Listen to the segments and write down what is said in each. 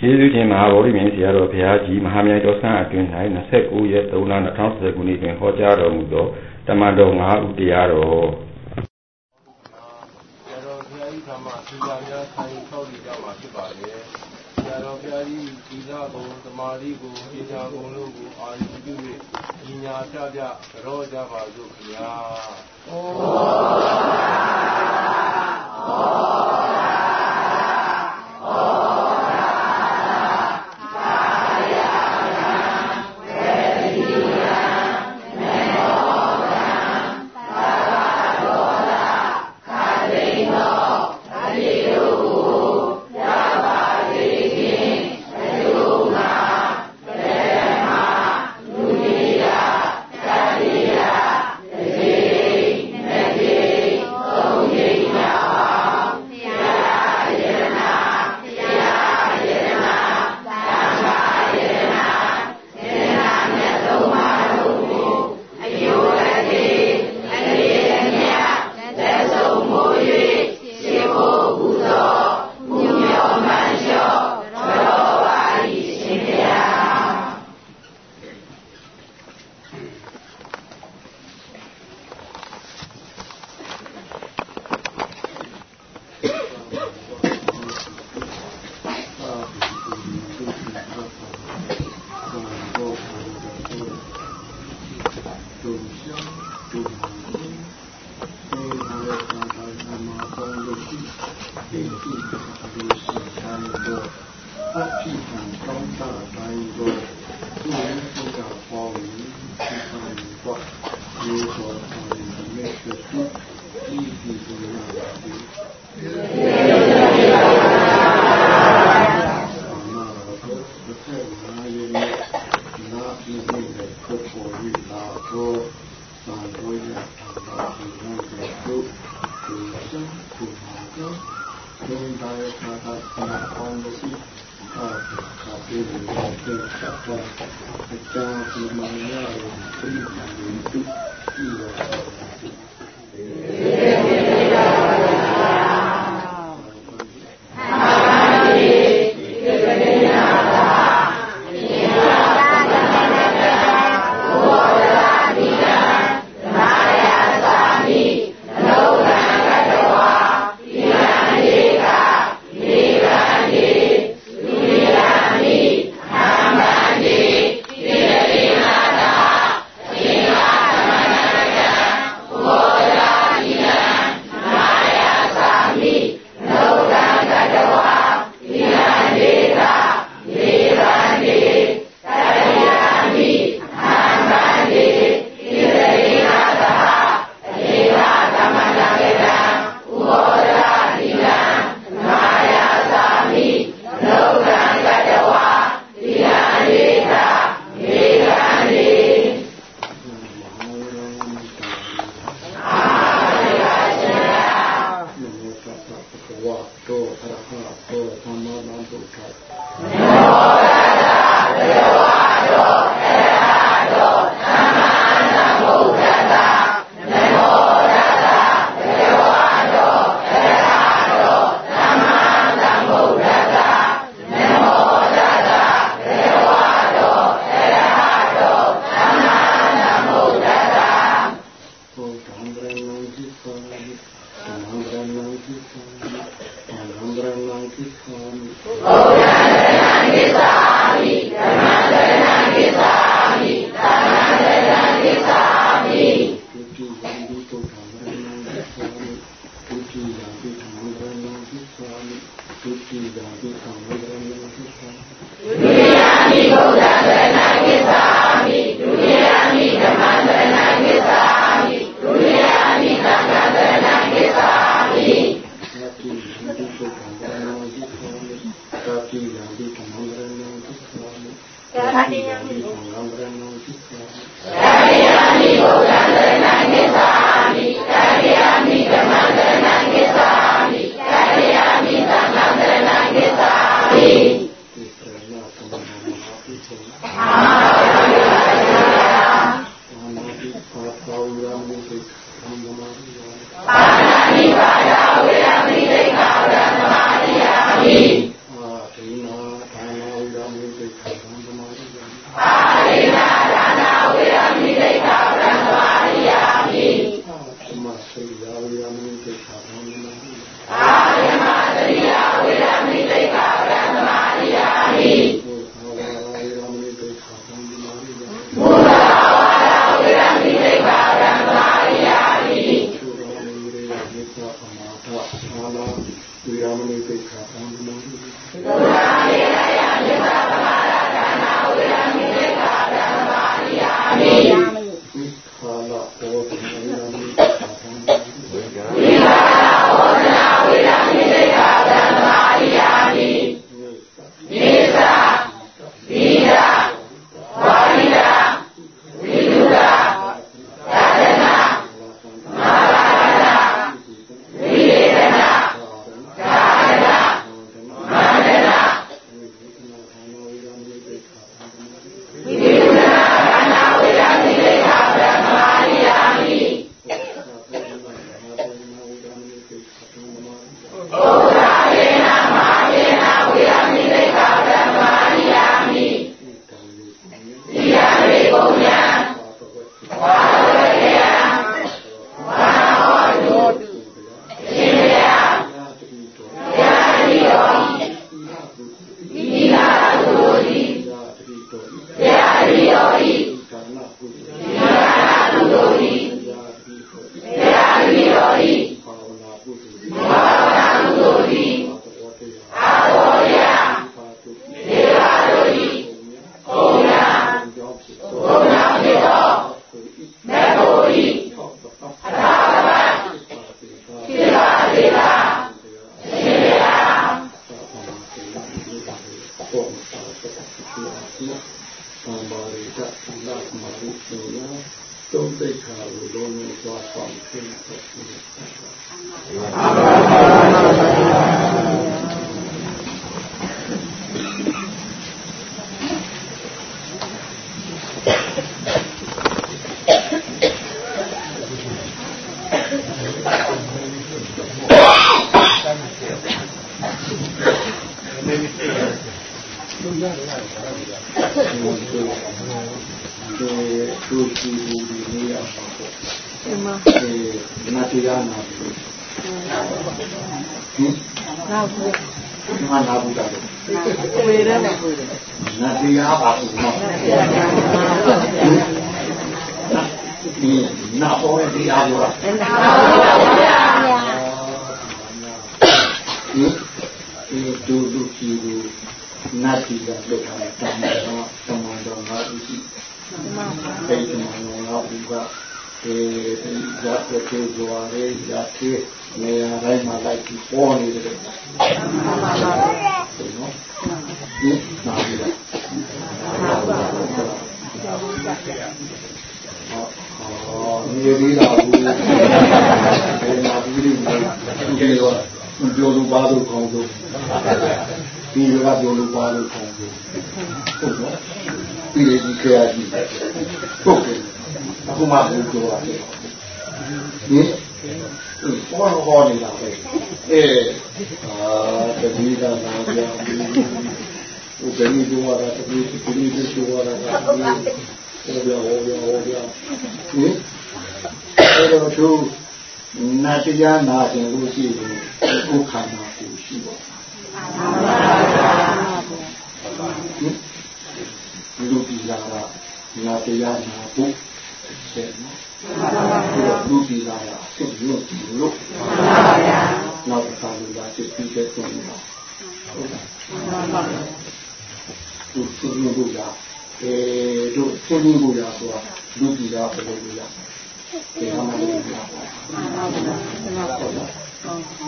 ကျေးဇူးတင်မဟာဗောဓိမြင့်ဆရာတော်ဘုရားကြီးမဟာမြိုင်တော်ဆန်းအတွင်း၌29ရက်3လ2010ခုနှစ်တွင်ဟောကြားတော်မူသောတမန်တော်5ဦးတရားတော်ဆရာတော်ဘုရားကြီးကမှသူပါများဆိုင်ထောက်တည်ကြမှာဖြစ်ပါလေဆရာတော်ဘုရားကြီးဒီလာကိုသမာဓိကိုပညာကိုလို့ကိုအာရုံပြု၍ဉာဏ်ပြပြကြောကြပါစို့ခင်ဗျာဩဩ ဒ ဒီဒုလူကြီးကိုနာတိကလောက်ထားတဲ့တမန်တော်တမန်တော်ငါဦးရှိဒီတမန်တော်ငါဦးကအဲဒီဇာတ်ကျေဇွာရေးဇာတိနေရာတိုင်းမှာလိုက်ပြီးပေါ်နေတယ်နော်ဒီနာပြီလားဟောနေပြီးတော့ဘူးဒီနာပြီးပြီဒီ တော့ပြောလို့ပါလို့ခေါင်းလို့ဒီကပြောလို့ပါလို့ခေါင်းလို့ဟုတ်နော်ဒီဒီခရာကြီးဟုတ်ကဲ့အခုမှဘုပြောရတယ်ဟင်ဘောဟောနေတာပဲအဲအာတတိကနာပြဘူးဥပနိဒေဝရတတိတိတိဒေဝရတာဟောပြဟောပြဟောပြဟင်အဲ့တော့သူ နာတရားနာတယ်လို့ရှိရင်ကိုယ်ခန္ဓာကိုရှိပါဒီလိုဒီလာတာနာတရားနာဖို့ဆက်နော်လူဒီလာတာဆက်လို့ဒီလိုနောက်တစ်ခါလူလာစစ်ပြီးတဲ့ဆုံးတာဟုတ်လားသူသူတို့ကအဲတို့သူတို့ကဆိုတာလူဒီလာဘယ်လိုလဲဒီမှာလည်းဒီ မှာ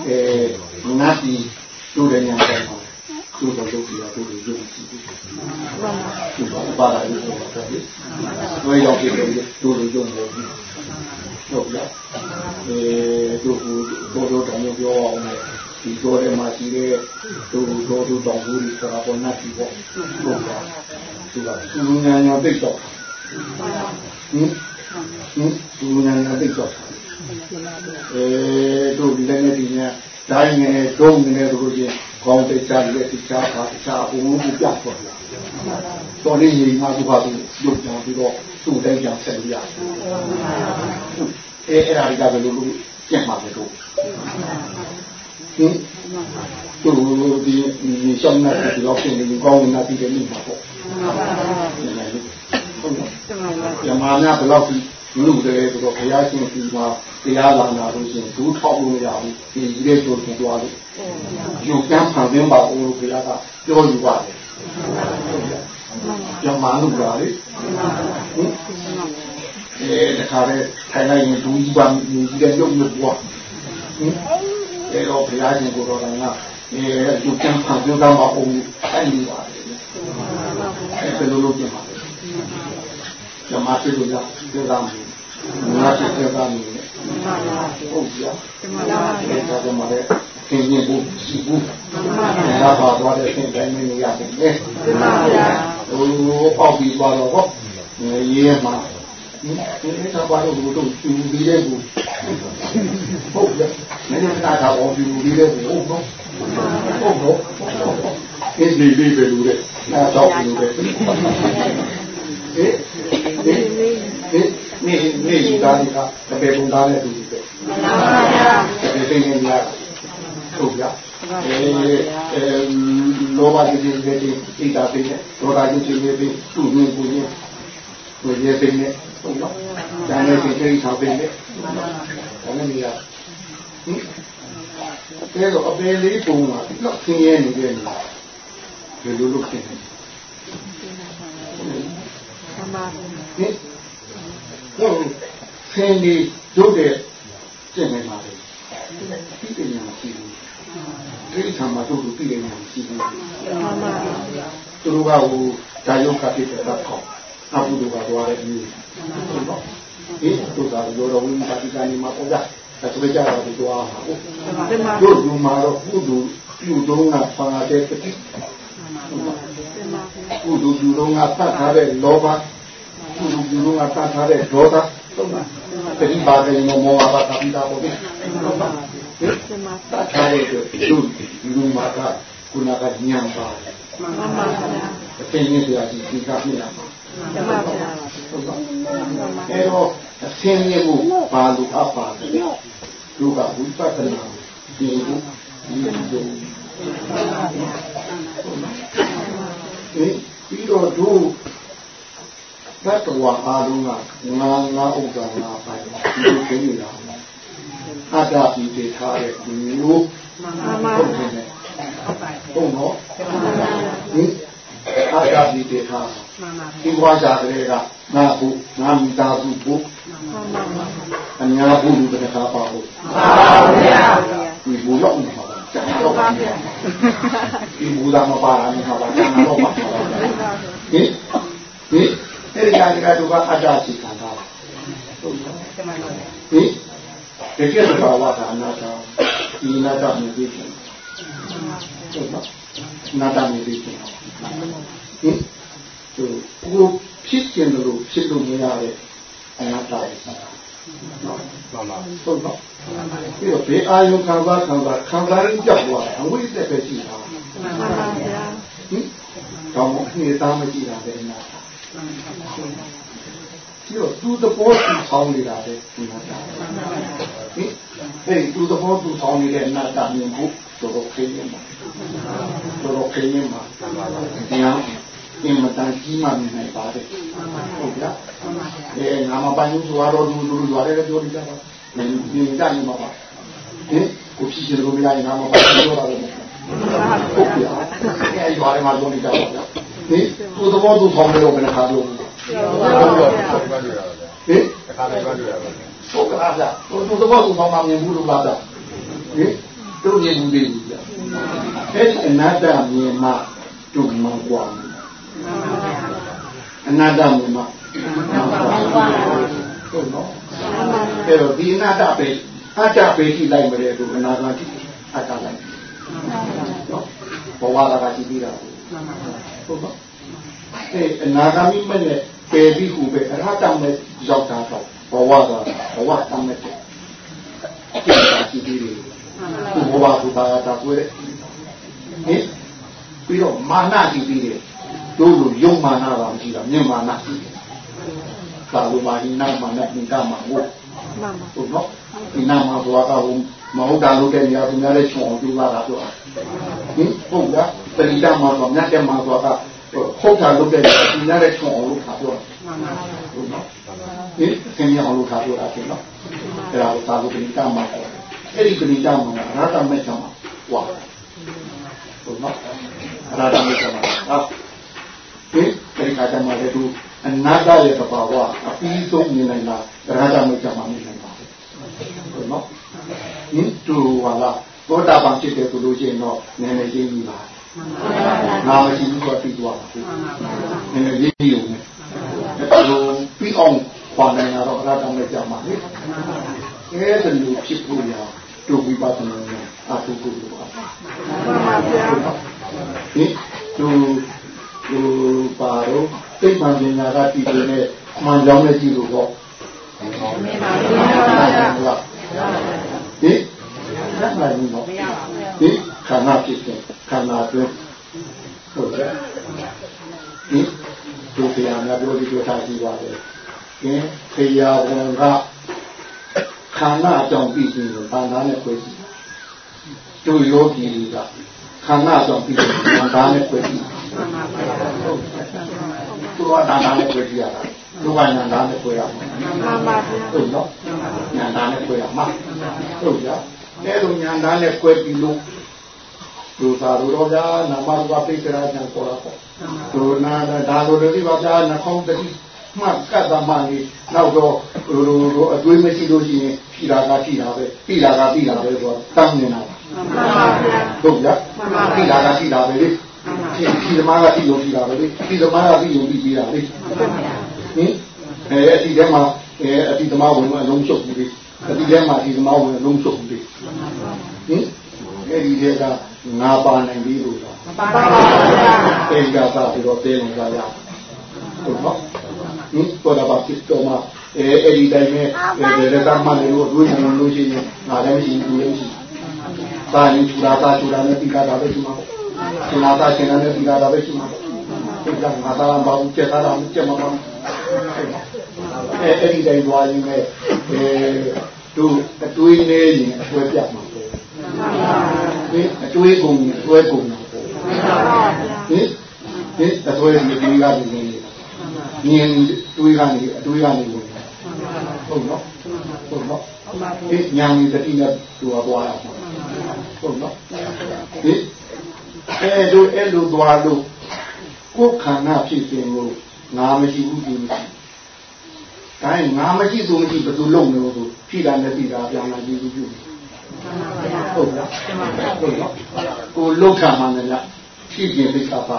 အဲနတ်ဒီတို့တဲ့ညာတယ်မှာတို့တော့တို့ပြရတို့တို့ယုံကြည်ဘူးဒီဘာပါလာလို့ဆိုတော့တို့ရောက်ပြီတို့တို့ယုံလို့ဟုတ်လားအဲတို့တို့တို့တောင်ပြောအောင်လေဒီတို့ထဲမှာရှိတဲ့တို့တို့တို့တောင်ဘူးဒီဆိုတာပေါ်နတ်ဒီပေါ့တို့ကသူကသူညာညာသိတော့ဟင် ဟင်သူညာညာသိတော့အဲတို့ဒီလည်းဒီညာတိုင်းငယ်ဒုံငယ်တို့ချင်းကောင်းတဲ့ချာတဲ့ချာပါချာဘူးဘူးပြတ်သွားတယ်တော်လေးရင်ငါကဘာလို့ရုပ်ကြပြီးတော့သူ့တိုင်းကြောင်ဆက်လို့ရတယ်အဲအဲ့ဒါတွေကဘယ်လိုလုပ်ကျက်မှာလဲတို့ဟင်သူဒီဒီရှောင်းနေတဲ့ဒီတော့ပြင်နေကောင်းနေတာပြီးတယ်နေမှာပေါ့ဟုတ်ကဲ့ ညမာများဘယ်လောက်လူတွေဆိုတော့ဘုရားရှင်ဒီမှာတရားလာနာလို့ရှင်ဒူးထောက်လို့မရဘူးဒီကြီးတဲ့ဆိုသူသွားလို့ယူကမ်းဖန်ပင်းပါဦးလို့ဘုရားကပြောယူပါတယ်ညမာလူလာလေအဲတခါလေထိုင်လိုက်ရင်ဒူးကြီးပါမြည်ကြီးတဲ့ရုပ်မျိုးပွားဟင်အဲတော့ဘုရားရှင်ကိုတော်တော်ကအဲယူကမ်းဖန်ပင်းပါဦးအဲ့ဒီပါတယ်အဲဘယ်လိုလုပ်ကြမှာလဲ ညမာဖြစ်လို့ရပြောတာမဟုတ်ငါဖြစ်တဲ့သားမျိုးနဲ့ဟုတ်ပြတယ်ဒါကမှလည်းသင်ရင်ဘူးရှိဘူးဒါပါသွားတဲ့သင်တိုင်းမနေရတယ်လေမှန်ပါဗျာဟိုအောက်ပြီးသွားတော့ဟောရေးမှာဒီနေ့တော့ဘာလို့ဘုတို့ကျူပြီးတဲ့ဘူးဟုတ်ပြမင်းတို့ကတာအောင်ကျူပြီးတဲ့ဘူးဟုတ်တော့ဟုတ်တော့အင်းဒီလေးပဲလို့တဲ့အဲတော့လို့တဲ့ ဟေးဟေးဟေးနေနေဒီသားတွေကတပည့်ပုံသားနဲ့တူတယ်မှန်ပါဗျာတပည့်သိနေကြဟုတ်ဗျာအဲအဲလောဘကြီးကြီးကြီးဣတာပိနေဒေါသကြီးကြီးကြီးသူ့မြင်ကိုမြင်ကိုရေပိနေဟုတ်နော်ဒါနဲ့ဒီကိစ္စပိနေဒါနဲ့နေရဟင်ကဲတော့အပေလေးပုံလာတော့ခင်းရဲနေတဲ့နေဒီလိုလုပ်နေတယ် မှန်ပါဟင်ဟုတ်ခင်းဒီတို့တဲ့ကျင့်နေပါလေဒီပညာမရှိဘူးဒီဆံမှာတို့လူပြည်နေမရှိဘူးမှန်ပါသူတို့ကဟိုဒါယုတ်ကတိတဲ့တော့အဘုဒ္ဓကတော့လည်းဒီဟုတ်ပါဒီတို့ကရောတော်ဝင်ပါတိကနေမှာပေါ်ကြအဲ့ဒါကြတော့ဒီတော့ဟာတို့လူမှာတော့ဘုဒ္ဓပြုတော့ကပါတဲ့တ တိဘုဒ္ဓပြုတော့ကတတ်ထားတဲ့လောဘဘုဒ္ဓပြုတော့ကတတ်ထားတဲ့ဒေါသဟုတ်ပါတတိပါဒိမောမောဘာတာပိတာဘောဒီဟုတ်ပါတတ်ထားတဲ့တို့လူမှာကခုနကညံပါတယ်မှန်ပါဗျာအသိဉာဏ်ဆရာကြီးဒီကပြရမှာမှန်ပါဗျာဟုတ်ပါအဲတော့အသိဉာဏ်ကိုဘာလို့အပ်ပါတယ်ဒုကဝိပဿနာဒီလိုဒီလို ပြီးတော့တို့သတ္တဝါအားလုံးကငါငါဥစ္စာငါပိုင်ဒီလိုသိနေတာအတ္တပြီးတည်ထားတဲ့ဒီလိုမှန်ပါဟုတ်တယ်ဟုတ်နော်ဟင်အာရပိတေခာဒီဘွားကြတဲ့ကငါဘူးငါမိသားစုဘူးအများဘူးလူတစ်ခါပါဘူးမှန်ပါဗျာဒီဘူးတော့မပါဘူးကျန် တော့ပါဗျာဒီဘူးသာမပါဘူးဟာပါကျန်တော့ပါဟင်ဟင်အဲ့ဒီကတည်းကအတ္တစိတ်ခံတာဟုတ်ဟင်တကယ်တော့ဘာဝသာအနာတာဒီနာတာမြည်ပြီးဟုတ်ပါနာတာမြည်ပြီးဟင်သူကိုဖြစ်ကျင်လို့ဖြစ်လို့မရတဲ့အနာတာရဲ့နော် မှန်ပါဟုတ်ပါပြီးတော့ဘေးအာယုခံစားခံစားခံစားရကြောက်သွားအဝိဇ္ဇပဲရှိတာမှန်ပါဗျာဟင်ကောင်းနေသားမကြည့်တာပဲအနာတာပြီးတော့သူ့သဘောသူဆောင်းနေတာပဲဒီမှာဟင်အဲ့သူ့သဘောသူဆောင်းနေတဲ့အနာတာမြင်ဖို့တော်တော်ခေးနေမှာတော်တော်ခေးနေမှာတရား အင်မတန်ကြီးမှမြင်နိုင်ပါတယ်ဟုတ်ဗျာအဲငါမပိုင်ဘူးဆိုတော့လူလူလူရတယ်ပြောနေကြပါမြင်မြင်ကြနေမှာပါဟင်ကိုဖြစ်ရှင်လို့မရရင်ငါမပိုင်ဘူးပြောတာလည်းဟုတ်ဗျာအဲရွာထဲမှာပြောနေကြပါဗျာဟင်သူ့သဘောသူဆောင်းနေတော့ဘယ်နှခါပြောဘူးဟင်တခါလည်းပြောတွေ့ရပါဘူးဟုတ်ကလားဗျာသူ့သဘောသူဆောင်းမှမြင်ဘူးလို့လားဗျာဟင်တို့မြင်ဘူးသေးဘူးဗျာအဲ့ဒီအနတ္တမြင်မှတို့မှကွာ အနတ္တမြင်မှဟုတ်နော်အဲ့တော့ဒီအနတ္တပဲအတ္တပဲရှိလိုက်မလဲတို့အနာဂတ်ရှိအတ္တလိုက်နော်ဘဝလာကရှိပြီးတာဟုတ်နော်အဲ့အနာဂတ်မိမဲ့ပယ်ပြီးဟူပဲအရဟတမဲ့ရောက်တာတော့ဘဝကဘဝတမ်းမဲ့တယ်ကျင့်တာရှိပြီးတယ်သူဘဝသူပါတာကိုယ်ဟင်ပြီးတော့မာနရှိပြီးတယ် တို့လိုယုံမာနပါမရှိတာမြင်မာနရှိတယ်ကာလိုမာဟိနာမာနပိကမာဟုတ်ဟုတ်နော်ဒီနာမှာဘဝကဟိုမဟုတ်တာလို့တဲ့နေရာသူများလည်းချုံအောင်ပြုလာတာပြောတာဟင်ဟုတ်လားပရိဒမှာဆိုမြတ်တဲ့မှာဆိုတာ ဟုတ်တာလုပ်တဲ့သူများလည်းချုံအောင်လို့ခါပြောတာဟုတ်နော်ဟင်ဆင်းရဲအောင်လို့ခါပြောတာဖြစ်နော်အဲ့ဒါကိုသာလို့ပရိဒမှာအဲ့ဒီပရိဒမှာအရဟတမေချာမှာဝါဟုတ်နော်အရဟတမေချာမှာဟာ ဒီပရိခါတမှာလည်းသူအနာတရဲ့သဘာဝအပြီးဆုံးမြင်နိုင်တာအရဟတမေချာမှာမြင်နိုင်ပါဟုတ်နော်ဟင်တူဟာလားသောတာပန်ဖြစ်တယ်ဆိုလို့ရှိရင်တော့နည်းနည်းရင်းပြီးပါငါမရှိဘူးတော့ပြီးသွားနည်းနည်းရင်းပြီးုံနဲ့အဲ့လိုပြီးအောင်ပါနိုင်တာတော့အရဟတမေချာမှာလေအဲ့ဒါလိုဖြစ်ဖို့ရတို့ဝိပဿနာနဲ့အထုဖို့လိုပါမှန်ပါဗျာဟင်သူ သူပါတော့သိပ္ပံပညာကတည်နေတဲ့မှန်ကြောင်းနဲ့ကြည့်လို့ပေါ့မှန်ပါဗျာဟင်လက်နိုင်ဘူးနော်ဟင်ခန္ဓာဖြစ်တဲ့ခန္ဓာတွင်းဟုတ်ကဲ့ဟင်သူတရားများပြောပြီးပြောထားရှိပါတယ်ဟင်တရားဝန်ကခန္ဓာအကြောင်းပြီးရင်ဘာသာနဲ့ခွဲကြည့်တတို့ယောဂီတွေကခန္ဓာကြောင့်ပြီးတော့ဒါနဲ့တွေ့ပြီး သူကဒါနဲ့တွေ့ကြရတာသူကညာဒါနဲ့တွေ့ရမှာမှန်ပါဗျာဟုတ်နော်ညာဒါနဲ့တွေ့ရမှာဟုတ်ကြအဲလိုညာဒါနဲ့တွေ့ပြီးလို့လူသာလူတော်ကြာနာမရူပပိစ္ဆရာညာပေါ်တာပေါ့ဒုနာဒါလိုတွေပါဗျာနှခေါင်းတတိမှတ်ကတ်သမန်ကြီးနောက်တော့ဟိုလိုအတွေးမရှိလို့ရှိရင်ပြည်လာကပြည်လာပဲပြည်လာကပြည်လာပဲဆိုတော့တမ်းနေတာပါမှန်ပါဗျာဟုတ်ကြပြည်လာကပြည်လာပဲလေ ဒီသမားကပြည်လို့ပြည်လာပဲလေဒီသမားကပြည်လို့ပြည်လာလေဟင်အဲအတီထဲမှာအဲအတီသမားဝင်အလုံးချုပ်ပြီအတီထဲမှာဒီသမားဝင်အလုံးချုပ်ပြီဟင်အဲဒီထဲကငါပါနိုင်ပြီလို့ဆိုတာမပါပါဘူးဗျာအဲဒီကသာပြီးတော့တဲနေတာရဟုတ်နော်ဟင်ပေါ်တာပါဖြစ်တော့မှအဲအဲ့ဒီတိုင်းပဲအဲရတမလည်းလို့တွေးနေလို့ရှိရင်ငါလည်းမရှိဘူးလည်းမရှိသာရင်ချူတာသာချူတာနဲ့ပြီးတာပဲရှိမှာပေါ့ ရှင်နာသာရှင်နာနဲ့ပြီးတာပဲရှိမှာပေါ့ဒီကငါသာဘာဘူးကျက်တာမကျက်မှာပါအဲအဲ့ဒီတိုင်းသွားရင်ပဲအဲတို့အတွေးနေရင်အဆွဲပြမှာပေါ့ဒီအတွေးကုန်အဆွဲကုန်မှာပေါ့ဟင်ဟင်အဆွဲဒီဒီကဒီနေမြင်တွေးကနေအတွေးကနေဝင်ဟုတ်နော်ဟုတ်နော်ဒီညာနေတတိနဲ့သူကသွားရမှာဟုတ်နော်ဒီ အဲတို့အဲ့လိုသွားလို့ကိုယ်ခန္ဓာဖြစ်ခြင်းကိုငါမရှိဘူးဒီမရှိဒါရင်ငါမရှိသူမရှိဘယ်သူလုံနေလို့ဖြစ်တာနဲ့ပြီးတာပြန်လာကြည့်ကြည့်ဟုတ်လားဟုတ်နော်ကိုလုံခံမှလည်းဖြစ်ခြင်းသိတာပါ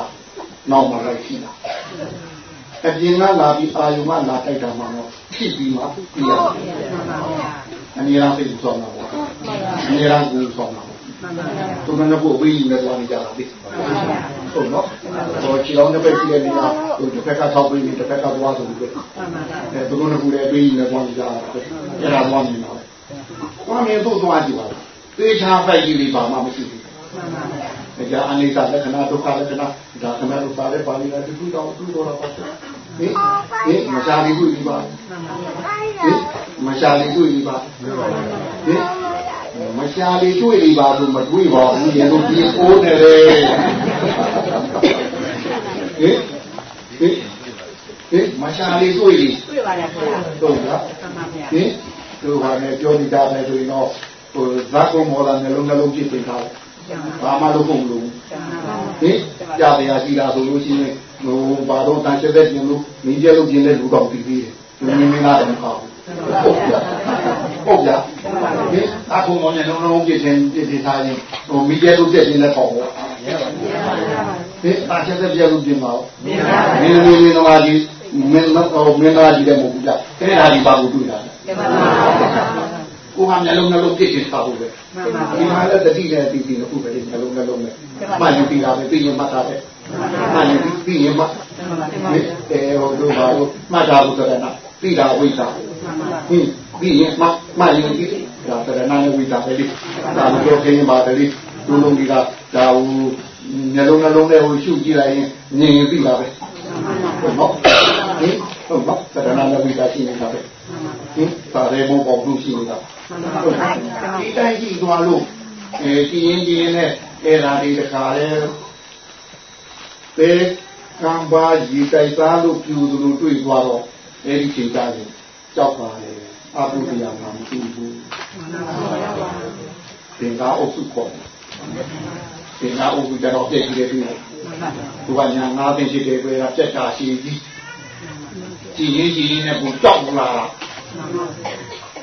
နောက်မှလိုက်ရှိတာအပြင်ကလာပြီးအာယုံကလာတိုက်တာမှတော့ဖြစ်ပြီးမှပြရအနည်းအားဖြင့်ဆောင်းတာပေါ့အနည်းအားကိုဆောင်းတာ ပေါ့သူမနဲ့ကိုဝေးနေသွားနေကြတာလေဟုတ်နော်ဟောချီအောင်တစ်ဖက်ရှိတဲ့နေရာဟိုတစ်ဖက်ကထောက်ပြီးတစ်ဖက်ကသွားဆိုပြီးအဲသူတို့ကလည်းဝေးနေသွားနေကြတာပဲအဲ့ဒါသွားနေတာပဲဘာမှမတို့သွားကြည့်ပါလားသေချာပိုက်ကြီးလေးပါမှမရှိဘူးမှန်ပါဗျာအနိစ္စလက္ခဏာဒုက္ခလက္ခဏာဒါကမဲ့လို့ပါလေပါဠိကတူတော့တူတော့ပါဟင်ဟင်မရှားလေးတွေ့ပြီပါဟင်မရှားလေးတွေ့ပြီပါဟင် မရှားလေးတွေ့ပြီပါဆိုမတွေ့ပါဘူးရေတို့ဒီအိုးနေတယ်ဟင်ဟင်ဟင်မရှားလေးတွေ့ပြီတွေ့ပါရဲ့ခင်ဗျာဟုတ်လားဟင်တို့ဟာနဲ့ပြောနေကြတယ်ဆိုရင်တော့ဟိုဇာကုမောလာနှလုံးနှလုံးပြည့်တင်ထားတယ်ဘာမှလုပ်ဖို့မလိုဘူးဟင်ကြာတရားရှိတာဆိုလို့ရှိရင်ဟိုဘာတော့တန်ချက်တဲ့ပြင်လို့မိကျလို့ပြင်တဲ့လူတော်ပြီးပြီးတယ်မင်းမင်းသားတယ်မဟုတ်ဘူး ဟုတ်ကြဟင်အခုမောင်ညလုံးလုံးပြည့်တင်ပြည့်တင်ထားရင်ဟိုမိကျလို့ပြည့်တင်တဲ့ပေါ့ဟင်တန်ချက်တဲ့ပြည့်လို့ပြင်ပါဦးမင်းမင်းမင်းတော်ကြီးမင်းတော့မင်းသားကြီးလည်းမဟုတ်ဘူးကြအဲ့ဒါဒီပါကိုတွေ့တာကိုဟာမျက်လုံးနှလုံးပြည့်တင်ထားဖို့ပဲဒီမှာလည်းတတိနဲ့ပြီးပြီးအခုပဲမျက်လုံးနှလုံးနဲ့မှန်ရင်ပြီးတာပဲပြီးရင်မှတ်တာပဲမှန်ရင်ပြီးရင်မှတ်အဲဟိုတို့ပါလို့မှတ်တာလို့ဆိုတဲ့နာပြီးတာဝိ သဟင်းပြီးရင်မှတ်မှတ်ရင်ပြီးဒါဆိုတဲ့နာနဲ့ဝိသပဲလေဒါမပြောခင်းပါတယ်လေလူလုံးကြီးကဒါဟိုမျက်လုံးနှလုံးနဲ့ဟိုရှုကြည့်လိုက်ရင်မြင်ရင်ပြီးတာပဲဟုတ်နော်ဟင်ဟုတ်နော်သဒ္ဒနာနဲ့ဝိသရှိနေတာပဲဟင်ပါရဲမောပေါ်လို့ရှိနေတာဒီတိုင်းကြည့်သွားလို့အဲကြည်ရင်ကြည်ရင်နဲ့အဲ့ဒါဒီတခါလဲပေကံပါရီတိုက်သားလို့ပြူသူလို့တွေ့သွားတော့အဲ့ဒီချိန်သားကို ကြောက်ပါလေအပုဒ်တရားမှမရှိဘူးသင်္ကာအုပ်စုခေါ်သင်္ကာအုပ်စုကြတော့ပြည့်ကြည့်တယ်ပြီးသူကညာငါးသိရှိတယ်ပဲပြက်တာရှိကြီးကြည်ရင်ကြည်ရင်နဲ့ကိုကြောက်လာတာ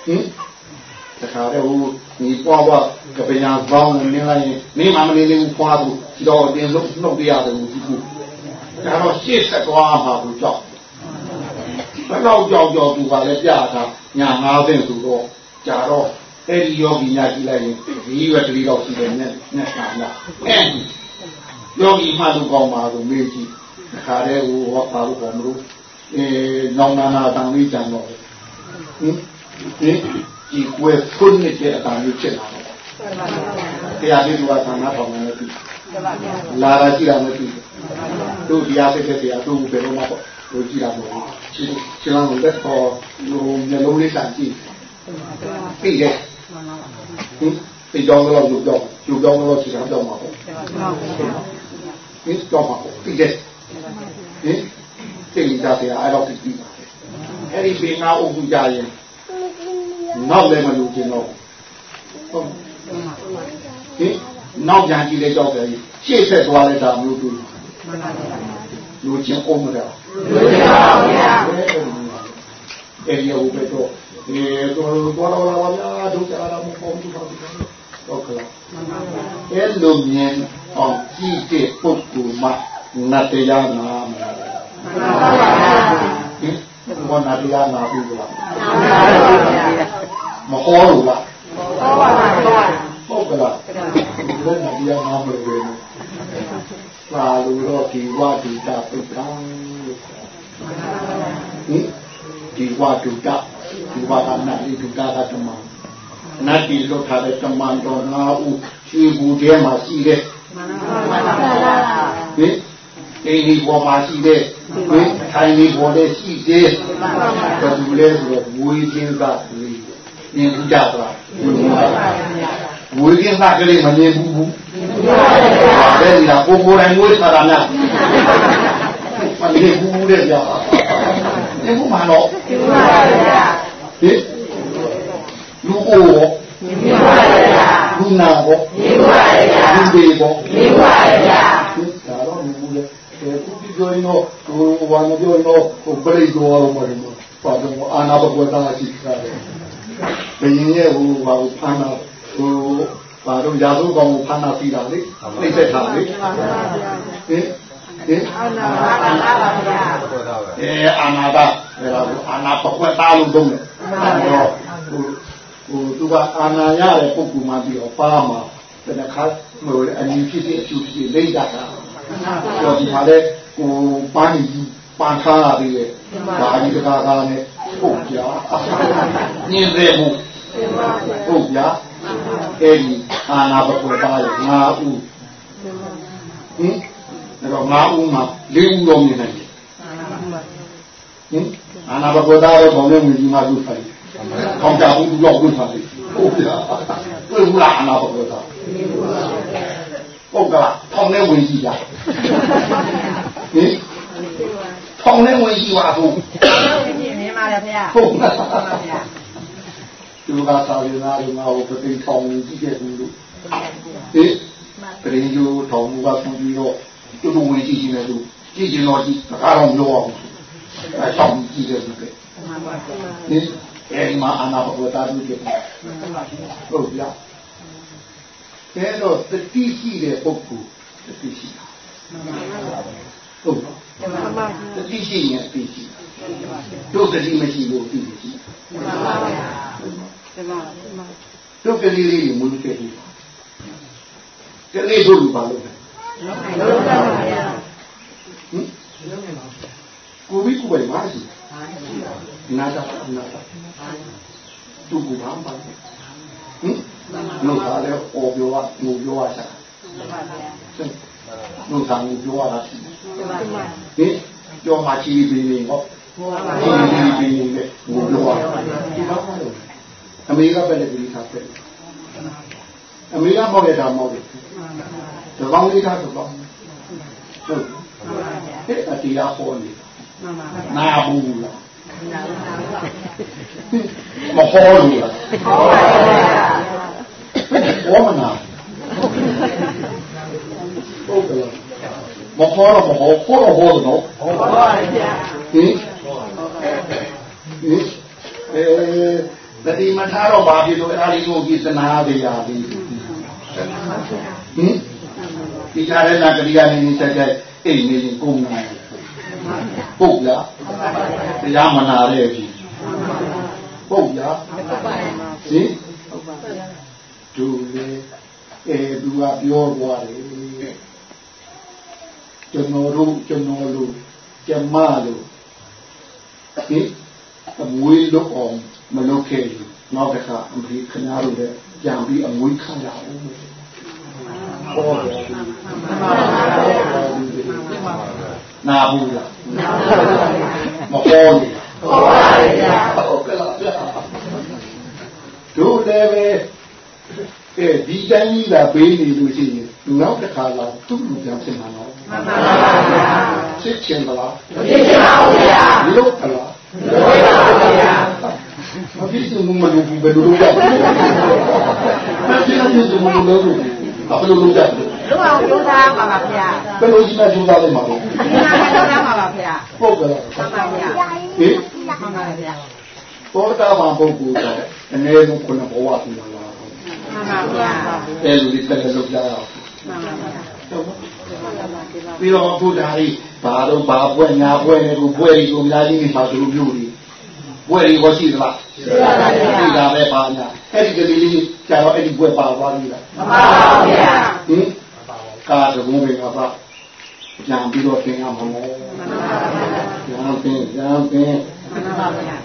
ဟင်တခါတည်းဟိုဒီပွားပွားကပညာပေါင်းနေလိုက်ရင်နေမှမနေနေဘူးဖွားဘူးတော့တင်လို့နှုတ်ပြရတယ်ဘူးဒီကူဒါတော့ရှေ့ဆက်သွားမှာဘူးကြောက် ဘယ်တော့ကြောက်ကြောက်သူကလည်းပြတာညာငါးသိဆိုတော့ကြာတော့အဲ့ဒီယောဂီညာကြည့်လိုက်ရင်ဒီရွယ်တတိတော့ရှိတယ်နဲ့နဲ့ဆာလာအဲ့ယောဂီမှသူကောင်းပါလို့မေးကြည့်တခါတည်းဟိုဟောပါလို့ကောမလို့အဲနောင်နာနာတန်လေးကြံတော့ဟင်ဒီဒီကွယ်ဖွင့်နေတဲ့အတန်လေးဖြစ်လာတော့တရားလေးကသာနာပေါင်းနေပြီလာလာကြည့်ရမယ်ပြီတို့တရားဖြစ်တဲ့တရားတို့ဘယ်လိုမှပေါ့ တို့ကြည့်ရမှာရှင်းရှင်းလာလို့တော့ဟိုမျိုးလုံးလေးစကြည့်ပြီးတယ်ဟင်တဒီကြောင်းတော့ယူကြောင်းယူကြောင်းတော့ခြေခံကြောင်းမှာပေါ့ဟင်ကြောင်းမှာပေါ့ပြီးတယ်ဟင်သိကြတယ်အဲ့တော့ပြီးပြီအဲ့ဒီဘေနာအုပ်ကြရင်နောက်လည်းမလို့ကျင်တော့ဟုတ်ဟင်နောက်ကြံကြည့်လဲကြောက်တယ်ရှေ့ဆက်သွားလဲဒါမျိုးတွေ့ လူချင်းအောင်မလားလူချင်းပါဗျာအဲ့ဒီဟိုဘက်တော့ဒီတော့တော့လာပါဗျာဒုက္ခရမပေါ့ဘူးပါဘူးဟုတ်ကဲ့အဲ့လိုမြင်အောင်ကြည့်တဲ့ပုဂ္ဂိုလ်မှနတ်တရားနာမလားမှန်ပါဗျာဟင်ဘောနာတရားနာပြီလားမဟောလို့လားဟုတ်ပါပါဟုတ်ကလားဘယ်နာတရားနာမလို့ ပဲသာလူတော့ဒီဝတိတာပိဋကံဟင်ဒီဝတုတဒီဝကနာဒီတုတကတမနတ်ဒီလွတ်ထားတဲ့တမန်တော်ငါးဦးရွှေဘူးထဲမှာရှိတဲ့မှန်ပါပါဟင်အိမ်ဒီပေါ်မှာရှိတဲ့ဟင်ထိုင်ဒီပေါ်တဲ့ရှိတဲ့ဘယ်လိုလဲဆိုတော့ဝေချင်းကလေးမြင်ကြတာဝေချင်းကကလေးမမြင်ဘူးဘူး တဲ့ဒီလားကိုကိုယ်တိုင်ဝေးထားတာများမမြင်ဘူးတဲ့ကြာဒီဘုမှာတော့ဒီပါပါဗျာဟင်လူအိုရောဒီပါပါဗျာလူနာရောဒီပါပါဗျာလူပေရောဒီပါပါဗျာဒါတော့လူဘူးလေခုဒီပြောရင်တော့ဟိုဘာမပြောရင်တော့ဟိုပြိတော်ရောမလို့ပါတော့အာနာဘကွာတာရှိတာလေဘယင်းရဲ့ဟိုဘာကိုဖမ်းတာဟို ဘာတော့ရာဇဝကောင်ကိုဖမ်းတာပြီးတာလေသိတဲ့ထားလေဟင်ဟင်အာနာအာနာပါဗျာအဲအာနာပါအဲဒါကိုအာနာပကွက်သားလို့သုံးတယ်အဲတော့ဟိုဟိုသူကအာနာရတဲ့ပုဂ္ဂိုလ်မှပြီးတော့ပါမှာတနခါဟိုအညီဖြစ်တဲ့အကျိုးဖြစ်လိမ့်တာတော့ဒီမှာလေဟိုပန်းကြီးပန်းထားရသေးတယ်ဘာကြီးတကားကားနဲ့ဟုတ်ကြညင်တယ်မှုဟုတ်ကြ အဲဒီအာနာပကွက်သားရဲ့ငါဥဟင်အဲ့တော့၅ဦးမှာ၄ဦးတော့မြင်နိုင်တယ်ဟင်အာနာဘဂဝတာရောခေါင်းနဲ့မြင်ကြီးမှသူဖိုင်ခေါင်းကြဘူးတော့ဘူးဖိုင်ဟုတ်ပြာတွေ့ဘူးလားအာနာဘဂဝတာဟုတ်ကလားထောင်းနဲ့ဝင်ကြည့်တာဟင်ထောင်းနဲ့ဝင်ကြည့်ပါဘူးမြင်ပါတယ်ဖေ။ဟုတ်ပါဗျာ။ ဒီကသာရနာတွေငါ့ကိုပြသိထောင်းကြည့်ခဲ့ဘူးလို့။ဟင်ပရင်ကျိုးထောင်းမှုကပူပြီးတော့တူတူဝင်ကြည့်နေလို့ကြည့်ကျင်တော့ကြည့်တကားတော့မပြောအောင်အဲဆောင်ကြည့်တယ်ဆိုတဲ့ဒီအဲဒီမှာအာနာဘဂဝတာတို့ကြည့်ဟုတ်ပြဲတော့တတိရှိတဲ့ပုဂ္ဂိုလ်တတိရှိတာဟုတ်ပါတတိရှိရင်တတိရှိတို့တတိမရှိလို့တတိရှိ တို့ကလေးလေးမူလို့ခဲ့ပြီကလေးတို့လူပါလို့လုံးပါပါဗျာဟင်ကိုဝိကိုပဲမရှိနာတာနာတာသူကဘာမှမဟင်လို့သာလဲအော်ပြောတာငိုပြောတာလို့သာငိုပြောတာဟင်ပြောမှချီးပြီးနေဟောချီးပြီးပြီးနေငိုပြောတာဒီဘာမှလို့ အမေကပဲလေဒီသာပဲအမေကမောက်ရတာမောက်တယ်တပေါင်းလေးသားတပေါင်းဟုတ်အဲ့အတရားဟောနေနာဘူးလားမဟောလို့လားဟောပါဗျာဟောမနာဟုတ်ကဲ့မဟောတော့မဟောဟောတော့ဟောတော့ဟောပါဗျာဟင်ဟင်အဲ တတိမထားတော့ဘာဖြစ်လို့အဲ့ဒါလေးကိုကိစ္စနာရရသည်ဟင်ဒီကြားထဲကတတိယနေနေဆက်ဆက်အိမ်နေရင်ကုန်နိုင်ပုတ်လားတရားမနာတဲ့ပြီပုတ်လားဟင်ဒူလေအဲသူကပြောသွားတယ်ကျွန်တော်တို့ကျွန်တော်တို့ကျမတို့ဟင်အမွေးလို့အောင် မလုပ်ခဲ့ဘူးနောက်တစ်ခါအမေခဏတို့လည်းပြန်ပြီးအမွေးခံရအောင်ဟောတယ်နာဘူးလားမဟောနေဟောပါဗျာဟုတ်ကဲ့လားတို့လည်းပဲအဲဒီတိုင်းကြီးလာပေးနေလို့ရှိရင်နောက်တစ်ခါလာသူ့လူပြန်ဖြစ်မှာတော့မှန်ပါဗျာစစ်ချင်သလားမဖြစ်ပါဘူးဗျာလုတ်သလားလို့ပါဗျာမဖြစ်ဘူးမလို့ဘူးဘယ် Ma visto un numero di bello Ma chi l'ha visto un numero di Ma quello non c'è. Lo ha un giuda ma va via. Quello si mette giuda le mani. Giuda ma va via. Poco la. Ma va via. Eh? Ma va via. ပေါ်တာမှာပုဂ္ဂိုလ်တော့အနည်းဆုံးခုနှစ်ဘဝပြီလားမှန်ပါဗျာအဲလူတွေတက်လို့ကြားရအောင်မှန်ပါဗျာပြီးတော့ဘုရားကြီးဘာတော့ဘာပွဲညာပွဲတွေကိုပွဲတွေကိုများကြီးမှာသူတို့ပြုလို့ ပွဲတွေကိုရှိသလားရှိပါပါဗျာရှိတာပဲပါညာအဲ့ဒီကလေးလေးကျတော့အဲ့ဒီပွဲပါသွားပြီလားမှန်ပါဗျာဟင်ကာတဘုံတွေကပါပြန်ပြီးတော့သင်ရမှာမို့မှန်ပါဗျာညာသင်ညာသင်မှန်ပါဗျာ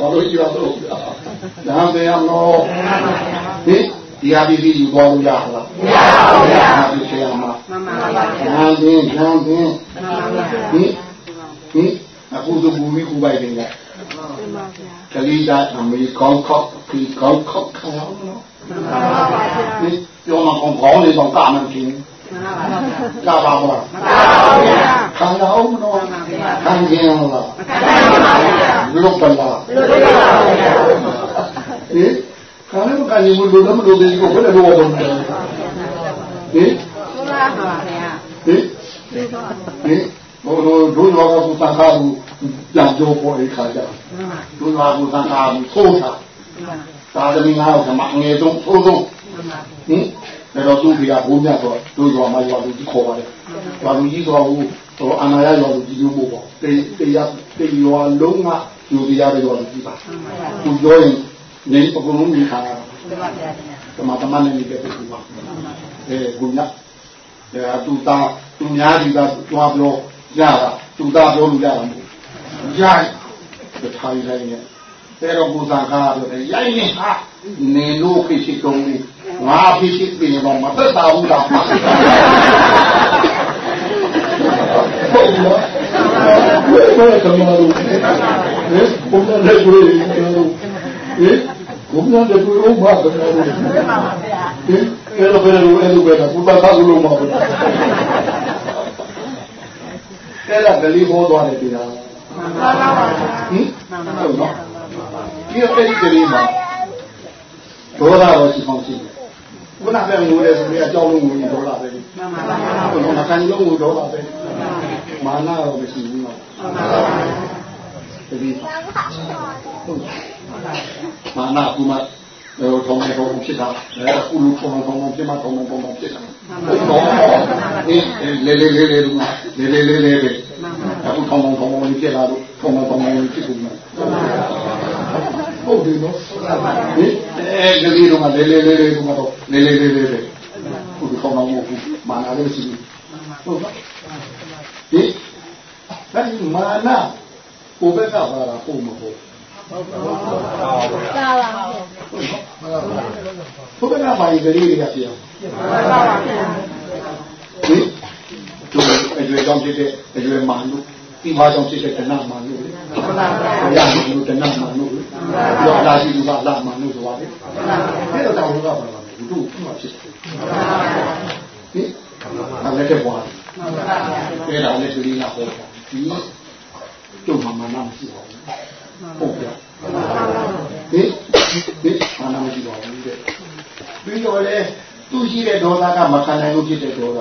ဘာလို့ကြည့်ရတော့ညာသင်ရမလို့မှန်ပါဗျာဟင်ဒီဟာပြီးပြီးယူသွားလို့ရလားမရပါဘူးဗျာဒီဆရာမမှန်ပါဗျာညာသင်ညာသင်မှန်ပါဗျာဟင်ဟင်အခုသူဘူမိကူပိုက်တယ်က ကလေးကအမေကောင်းခောက်ဒီကောင်းခောက်ခေါင်းနော်မှန်ပါဗျာဒီပြောမှာကောင်းကောင်းလေးတော့ကာမချင်းမှန်ပါဗျာကာပါဘောမှန်ပါဗျာခံရအောင်နော်ခံကျင်လားမှန်ပါဗျာလုတ်ပလားလို့လို့ပါဗျာဟင်ခံရမခံရင်ဘယ်လိုလဲမလို့ဒီကိုဘယ်လိုလုပ်အောင်လဲဟင်လို့လားပါဗျာဟင်ဟင်ဘိုးတို့ဒုရောကသူတန်ခါဘူး ပြန်ကြောပေါ်အခါကြဒုရောကသူတန်ခါဘူးထိုးတာသာသမီငါ့ကိုမငယ်ဆုံးထိုးဆုံးဟင်ဒါတော့သူ့ပြဘိုးမြတ်တော့ဒုရောမှာရွာလူကြီးခေါ်ပါတယ်ရွာလူကြီးဆိုတော့ဟိုအနာရရွာလူကြီးမျိုးပေါ့တေတေရတေရွာလုံးကယူရရရွာလူကြီးပါသူပြောရင်နေပကုံလုံးကြီးခါတာမှန်ပါဗျာတမတမနဲ့နေတဲ့ပုဂ္ဂိုလ်ပါအဲဘုရားအဲသူသားသူများဒီကတွားပြောရတာသူသားပြောလို့ရတာမဟုတ် ရိုက်ထိုင်လိုက်နဲ့แต่เราบูชาข้าตัวเนี่ยยัยนี่ฮะเนโนพิชิตรงนี้งาพิชิตเป็นบอมาเตตาหูดาผมเหรอไม่ทำมารู้เอ๊ะผมนั่นได้คุยมารู้เอ๊ะผมนั่นได้คุยโอ้มาทำมารู้เอ๊ะเออเราไปรู้เออเราไปนะคุณบ้าข้ารู้มาเป็นแต่ละกะลีโหดว่าเนี่ยดีนะ မှန်ပါဗျာဟင်မှန်ပါဟုတ်ဗျာနော်ဒီအဲ့ဒီကလေးမှာဒေါသရောရှိကောင်းရှိတယ်ခုနကငိုတယ်ဆိုရင်အကြောင်းလုံးငိုရင်ဒေါသပဲမှန်ပါဗျာဘုရားခံလုံးငိုဒေါသပဲမာနရောမရှိဘူးနော်မှန်ပါဗျာတတိမာနကူမဟိုထုံနေတော့ဖြစ်တာအဲကုလူထုံထုံထုံဖြစ်မှထုံထုံထုံဖြစ်တာဟုတ်တော့အေးလေလေလေလေလေလေလေလေလေ အခုကောင်းကောင်းကောင်းကောင်းလေးဖြစ်လာလို့ကောင်းကောင်းကောင်းကောင်းလေးဖြစ်ကုန်မှာဟုတ်တယ်နော်ဟင်အဲကလေးတော့လေလေလေးလေးကတော့လေလေလေးလေးလေးဟုတ်ကောင်းကောင်းကောင်းမာနာလေးရှိဟုတ်ပါဟင်ဒါမာနာကိုဘက်ကပါတာပုံမဟုတ်ဟုတ်ပါဘူး။သာပါဘူး။ဘုရားဘာကြီးကလေးတွေကပြော။သာပါဘူး။ဟင် သူအကျွေးကြောင့်ဖြစ်တဲ့အကျွေးမာနုဒီမှာကြောင့်ဖြစ်တဲ့တဏမာနုလေမှန်ပါဗျာဘုရားကလူတဏမာနုလေဘောလာရှိသူကလာမာနုဆိုပါလေဒီတော့တောင်းလို့ကပါလားဘုသူ့မှာဖြစ်တယ်ဟင်အဲ့လည်းဘွားမှန်ပါဗျာအဲ့ဒါလည်းဒီလာဟောဒီတို့မှာမာနမရှိပါဘူးဟုတ်ပြဟင်ဒီမာနမရှိပါဘူးတဲ့ပြီးတော့လေသူရှိတဲ့ဒေါသကမခံနိုင်လို့ဖြစ်တဲ့ဒေါသ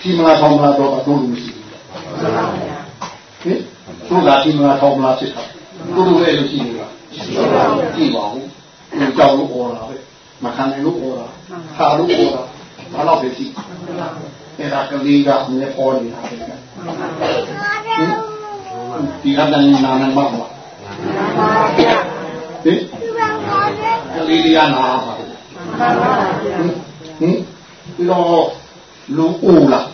ဒီမလားဆောင်းမလားဒေါသတို့လူမရှိဘူးမှန်ပါဗျာဟင်သူကဒီမလားဆောင်းမလားဖြစ်တာသူတို့လည်းလို့ရှိနေတာကြည့်ပါဦးသူကြောက်လို့အော်တာပဲမခံနိုင်လို့အော်တာဟာလို့အော်တာဘာလို့ပဲရှိအဲ့ဒါကလေးကမြေပေါ်နေတာပဲဟင်ဒီကတည်းကနာနေမှာပါဟင်ကလေးတွေကနာပါဟင်ပြီးတော့ လူအိုလား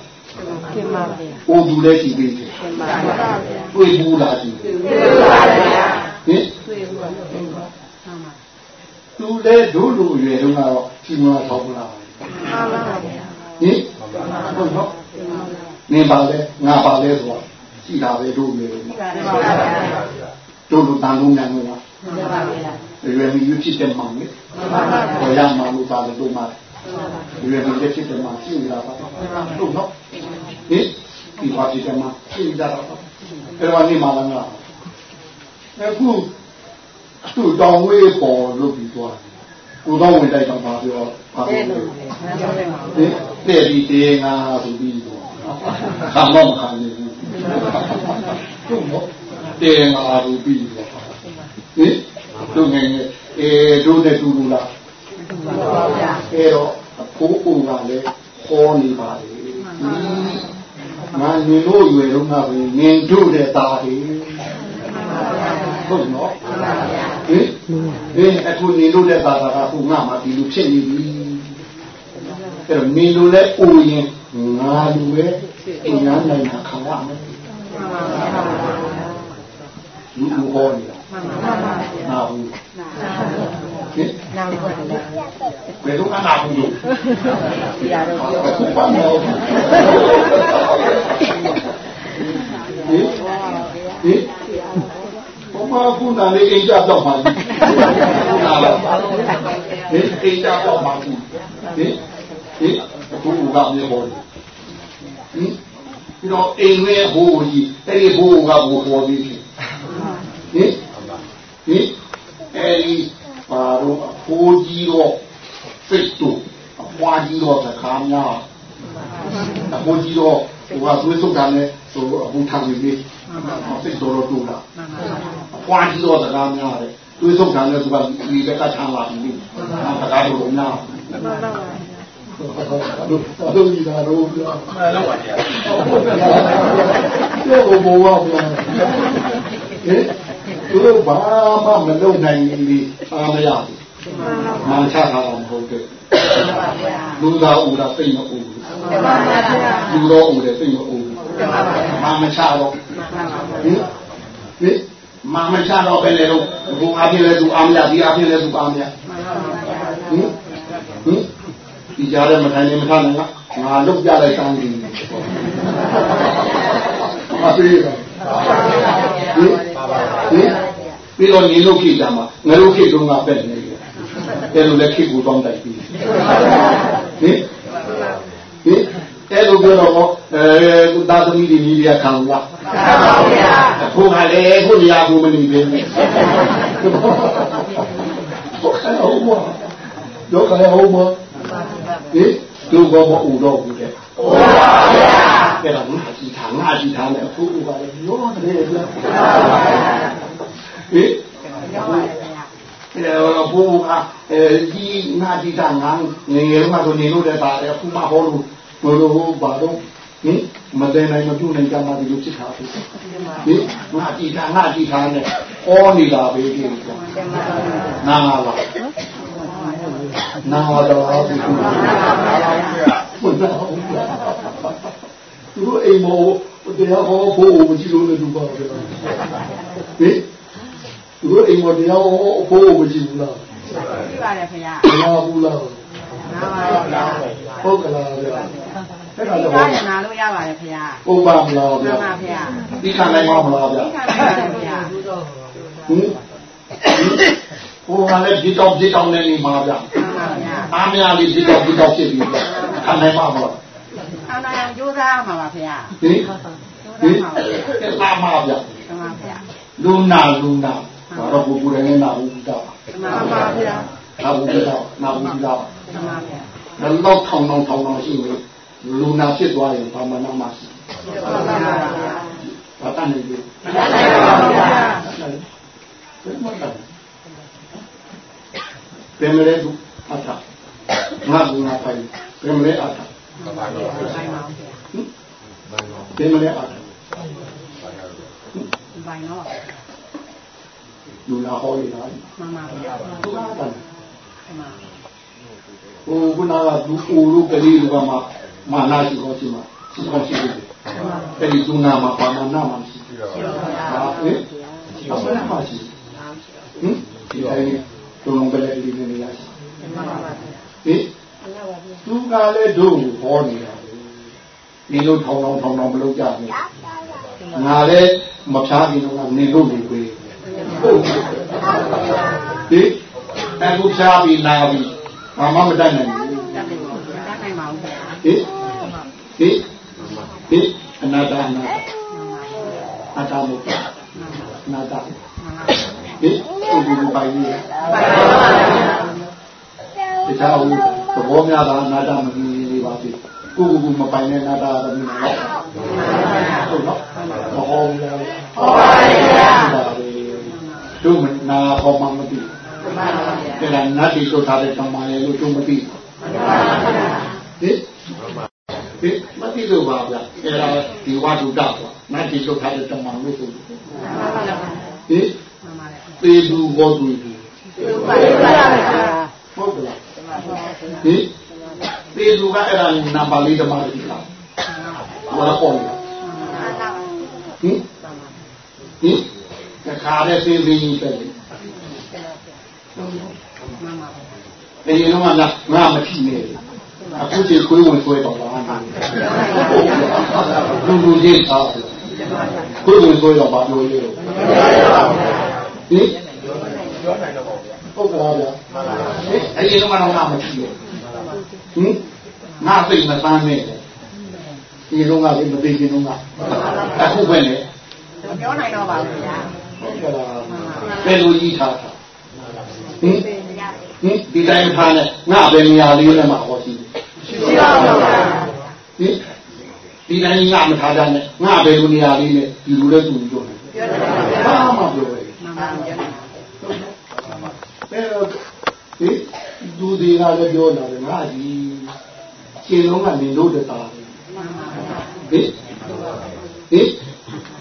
ဖြစ်ပါဗျာအိုသူလည်းရှိသေးတယ်ဖြစ်ပါဗျာတွေ့ဘူးလားရှိတယ်ဖြစ်ပါဗျာဟင်တွေ့ပါဗျာမှန်ပါသူလည်းဒုလူရွယ်တုန်းကတော့ဒီမှာထောက်မလားမှန်ပါဗျာဟင်ဟုတ်တော့နင်ပါလေငါပါလေဆိုတော့ရှိတာပဲဒုရွယ်တုန်းဖြစ်ပါဗျာဒုလူတန်လုံးညာလို့လားဖြစ်ပါဗျာရွယ်မီယူဖြစ်တဲ့မောင်လေပေါ်ရမှာလို့ပါလို့တော့မှာ ရွယ်မီတဲ့ဖြစ်တဲ့မောင်ရှိနေတာပါတော့နော်ဟင်ဒီပါဖြစ်တဲ့မောင်ရှိနေတာပါအဲ့တော့နေမှာလားငါအခုသူ့တောင်းဝေးပေါ်လို့ပြီးသွားကိုတော့ဝင်တိုက်တော့ပါပြောပါပြောဟင်တဲ့ဒီတေငါဆိုပြီးတော့ခံတော့မခံနိုင်ဘူးတို့နော်တေငါဆိုပြီးတော့ဟင်တို့ငယ်ငယ်အဲတို့နဲ့တူတူလား အဲတော့အဖိုးအိုကလည်းခေါ်နေပါလေငါနေလို့ရွယ်တော့ငါပဲငင်တို့တဲ့သားတွေဟုတ်နော်ဟင်ဒီအခုနေလို့တဲ့သားကခုငါမှဒီလိုဖြစ်နေပြီအဲ့တော့နေလို့လဲအိုရင်ငါလူပဲညာနိုင်တာခံရမယ်လူလူဟောနေတာနာဘူးဟ င်နာဘူးဘယ်တော့အနာဘူးလို့ဆရာတော်ပြောပါတော့ဟင်ဟင်ဘမကုနာလေးအိမ်ကြတော့မှာနာလားဟင်အိမ်ကြတော့မှာဟင်ဟင်ဘုရားကမြေဟောတယ်ဟင်ပြီးတော့အိမ်ရဲ့ဟိုးကြီးအဲ့ဒီဘိုးကဘိုးပေါ်ပြီးဟင်ဟင်အဲဒီ ပါတော့အဖိုးကြီးတော့စိတ်တူအဖွားကြီးတော့သကားများအဖိုးကြီးတော့ဟိုကသွေးစုပ်တာနဲ့ဆိုအဘူထောင်နေပြီစိတ်တော်တော့တူတာအဖွားကြီးတော့သကားများတယ်သွေးစုပ်တာနဲ့ဆိုတာဒီဘက်ကချမ်းလာပြီသကားတော့များတို့ဒီသာတော့ပြောမှန်တော့ပါဗျာပြောဘိုးဘွားဗျာဟင် သူတို့ဘာမှမလုပ်နိုင်ဘူးအားမရဘူးမှန်ချတာတော့မဟုတ်ဘူးလူသားဦးတာစိတ်မအူဘူးလူတော်ဦးတယ်စိတ်မအူဘူးမှန်မချတော့ဟင်ဟင်မှန်မချတော့ပဲလေတော့ဘုရားပြည့်လဲသူအားမရဒီအားပြည့်လဲသူအားမရဟင်ဟင်ဒီကြားထဲမထိုင်နေမထားနဲ့ငါလုတ်ပြလိုက်တန်းကြီးမပြေးပါဟင်ဟင် ပြီးတော့ညီလို့ခေကြမှာငါတို့ခေတုန်းကပဲ့နေတယ်အဲ့လိုလည်းခေကိုတောင်းတိုက်ပြီးဟင်ဟင်အဲ့လိုပြောတော့အဲသာသမီတွေညီရခံလားခံပါဗျာအခုကလည်းခုနေရာကိုမနေဘူးဟုတ်ကဲ့ဟုတ်ပါတော့ကလည်းဟုတ်ပါဟင်သူဘောမဥတော့ဘူးတဲ့ဟုတ်ပါဗျာအဲ့ဒါငါကြည့်ထားငါကြည့်ထားနဲ့အခုကလည်းရောတယ်ဗျာ ဟင်အဲဘိုးကအဲဒီငါကြည့်တာငါငယ်ငယ်မှဆိုနေလို့တဲ့ပါတယ်အခုမှဟောလို့ဘယ်လိုဘာတော့ဟင်မတဲ့နိုင်မပြုနိုင်ကြမှာဒီလိုဖြစ်တာဖြစ်ဟင်ငါကြည့်တာငါကြည့်တာနဲ့ဟောနေတာပဲဒီနာငါလားနာတော်ဘူးဘုရားသူတို့အိမ်မောတရားဟောဖို့မကြည့်လို့လည်းဒုက္ခပဲဟင် သူတို့အိမ်မောတရားဟောဖို့မကြည့်ဘူးလားကြည့်ပါတယ်ခင်ဗျာနာဘူးလားနာပါပါဟုတ်ကလားဗျာအဲ့ဒါလည်းနာလို့ရပါတယ်ခင်ဗျာဟုတ်ပါမလားဗျာမှန်ပါဗျာဒီခံနိုင်ပါမလားဗျာဒီခံနိုင်ပါဗျာဟင်ဟိုကလည်းဒီတော့ဒီတော့နေနေမှာဗျာအားမရလေးဒီတော့ဒီတော့ဖြစ်ပြီးခံနိုင်ပါမလားခံနိုင်အောင်ကြိုးစားမှာပါဗျာဟင်ဟင်လာမှာဗျာမှန်ပါဗျာလူနာလူနာ တော့ဘူပူရနေနာဘူးတာမှန်ပါဗျာနာဘူးတာနာဘူးတာမှန်ပါဗျာတော့ထောင်ထောင်ထောင်ထောင်ရှိနေလူနာဖြစ်သွားရင်ဘာမှနာမရှိမှန်ပါဗျာဘာတန်နေလဲမှန်ပါဗျာဘယ်မှာလဲဘယ်မလဲသူအထာငါကငါပိုင်ဘယ်မလဲအထာဘယ်မလဲအထာဘိုင်တော့ လူနာဟောရတာမှန်ပါဗျာသူကတန်ဟိုခုနကသူအိုလို့ကလေးကမှမာနာရှိကောရှိမှာရှိကောရှိတယ်အဲ့ဒီသူနာမှာပါမနာမှာရှိတယ်ဟာဟင်အမှန်မှရှိဟင်ဒီတိုင်းတုံလုံးပဲလေးလေးနေရရှိဟင်သူကလည်းတို့ဟောနေတာဒီလိုထောင်းထောင်းထောင်းထောင်းမလုပ်ကြဘူးငါလည်းမဖြားဘူးကတော့နေလို့နေပြီ ဟုတ်ဟင်ဟင်အခုဖြားပြီးနာပြီးဘာမှမတတ်နိုင်ဘူးတတ်တယ်ပေါ့တတ်နိုင်ပါဘူးဗျာဟင်ဟင်ဟင်အနာတအနာတအတ္တမဟုတ်ဘူးအနာတဟင်ဒီလိုပိုင်နေတခြားဘူးသဘောများတာအနာတမကြည့်နေပါသေးကိုကိုကိုမပိုင်တဲ့အနာတရမင်းတော့ဟုတ်နော်မဟုတ်ဘူးလားဟုတ်ပါရဲ့ တို့မနာဟောမှမသိဘူးဒါကနတ်ဒီတို့ထားတဲ့တမန်ရဲ့လို့တို့မသိဘူးဟင်ဒီမသိလို့ပါဗျအဲ့ဒါဒီဝါဒုတာပေါ့နတ်ဒီတို့ထားတဲ့တမန်လို့ဆိုဟင်သေလူဘောသူကြီးဟုတ်ကလားဟင်သေလူကအဲ့ဒါနံပါတ်လေးတမန်ကြီးလားဘာလို့ပေါ့ဟင်ဟင် တခါတည်းသေသေးကြီးပဲလေဒီလိုမှငါငါမကြည့်နေအခုချိန်ခွေးဝင်ဆွဲတော့ပါလူလူချင်းသားခွေးဝင်ဆွဲတော့ပါလို့လေဟင်ဟုတ်ပါဗျာအဲ့ဒီတော့မှတော့ငါမကြည့်ဘူးဟင်ငါသိမပန်းနဲ့ဒီလုံးကလည်းမသိခြင်းလုံးကအခုပဲလေပြောနိုင်တော့ပါဘူးဗျာ ဟုတ်ကဲ့လားဘယ်လိုကြီးထားတာဟင်ဟင်ဒီတိုင်းထားနဲ့ငါပဲနေရာလေးနဲ့မှာဟောရှိတယ်ရှိပါဘူးဗျာဟင်ဒီတိုင်းငါမထားကြနဲ့ငါပဲနေရာလေးနဲ့ဒီလိုလဲသူပြောတယ်ပြောတယ်ဗျာဘာမှပြောတယ်မှန်ပါဗျာဘယ်တော့ဒီသူတွေကလည်းပြောတာပဲငါဒီခြေလုံးကနေလို့တတာဟင်ဟင်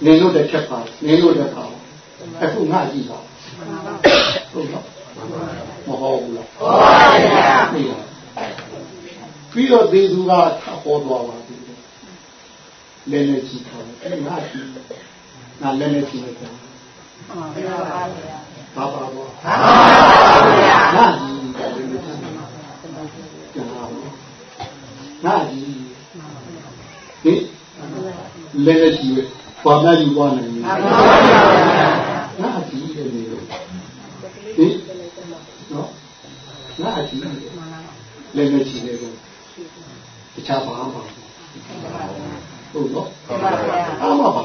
နေလို့တစ်ချက်ပါနေလို့တစ်ခါ အခုငါကြည့်ပါဟုတ်တော့မဟုတ်ဘူးလားဟုတ်ပါဗျာပြီးတော့ပြီးတော့ဒေသူကဟောသွားပါပြီလည်းလည်းကြည့်ထားတယ်ငါကြည့်ငါလည်းလည်းကြည့်လိုက်တယ်ဟုတ်ပါဗျာဘာပါဘောဟုတ်ပါဗျာငါကြည့်တယ်လည်းလည်းကြည့်တယ်ငါကြည့်ဟင်လည်းလည်းကြည့်ဘာမှယူသွားနို င်ဘူးဟုတ်ပါဗျာငါကြည့်တယ်လေဟင်နော်ငါကြည့်တယ်လည်းလည်းကြည့်တယ်တခြားဘာမှမဟုတ်နော်ဟုတ်ပါဗျာအားမပါ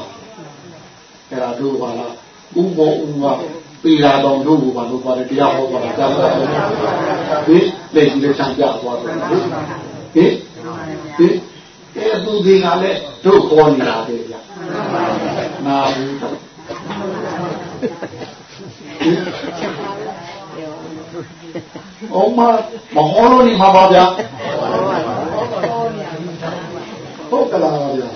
အဲ့ဒါတို့ပါလားဥဘောဥပါပေရာတော်တို့ဘာလို့ပါတယ်တရားဟောပါတာကြားပါလားဟင်လက်ကြီးလက်ချမ်းပြသွားတယ်ဟင်ဟင်ဟင်အဲ့သူတွေကလည်းတို့ခေါ်နေတာပဲဗျနာဘူး အမမဟောလို့နေမှာပါဗျာဟုတ်ကလားဗျာ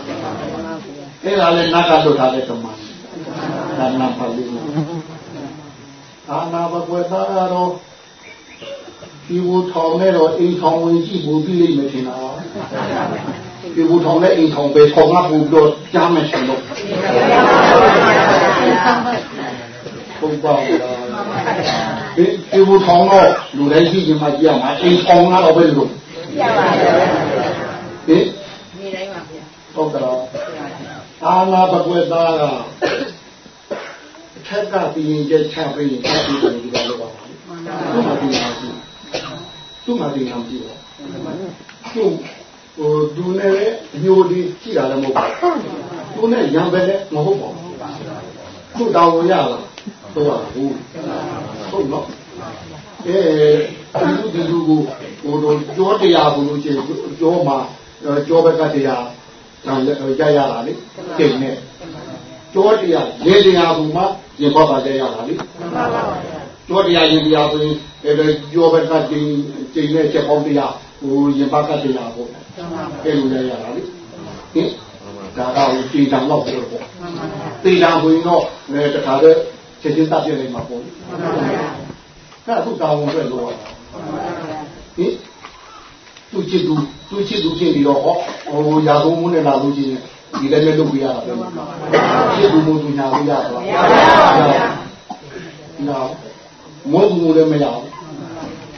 အဲ့ဒါလည်းနတ်ကလွတ်ထားတဲ့ကမ္ဘာဒါနာပါလိမ့်မယ်အာနာဘကွယ်သားကတော့ဒီဘူထောင်နဲ့တော့အိမ်ထောင်ဝင်ကြည့်ဘူးပြီးလိမ့်မယ်ထင်တာဒီဘူထောင်နဲ့အိမ်ထောင်ပဲထောင်ကဘူးတော့ကြားမယ်ရှင်တော့ ဟုတ်ပါဘူးလားဒီဒီဘူထောင်တော့လူတိုင်းကြည့်ချင်မှကြည့်ရမှာအိမ်ထောင်ကတော့ပဲလို့ပြပါဗျာဟင်နေတိုင်းပါဗျာဟုတ်ကဲ့အာနာဘကွယ်သားကအထက်ကပြီးရင်ကျချပေးရင်ချပေးတယ်ဒီလိုလုပ်ပါပါသူ့မှာပြီးရင်ရှိသူ့မှာပြီးရင်ရှိတော့သူ့ဟိုသူနဲ့အမျိုးဒီကြည့်တာလည်းမဟုတ်ဘူးသူနဲ့ရံပဲလည်းမဟုတ်ပါဘူးသူ့တောင်းရလား တော့ဘူးဟုတ်နော်အဲဒီလူဒီလူကိုဟိုတော့ကြောတရားဘူးလို့ရှိရင်ကြောမှာကြောဘက်ကတရားဒါရရတာလေကျင့်နေကြောတရားရေတရားဘူးမှာရင်ဘောပါကြရတာလေမှန်ပါဗျာကြောတရားရင်တရားဆိုရင်အဲကြောဘက်ကကျင့်ကျင့်နေချက်ပေါင်းတရားဟိုရင်ဘက်ကတရားပေါ့အဲလိုလဲရတာလေဟင်ဒါတော့ကျင့်တံတော့ပြောပေါ့တေတံဆိုရင်တော့အဲတခါတည်း ချက်ချင်းတပ်ပြနေမှာပေါ့အဲ့အခုတောင်းဝင်ပဲလို့ရတာဟင်သူချစ်သူသူချစ်သူဖြစ်ပြီးတော့ဟောဟိုရာသုံးမှုနဲ့လာလို့ချင်းဒီလည်းလည်းလုပ်ပြရတာပဲချစ်သူမို့သူညာလို့ရတာနာမို့သူလည်းမရဘူး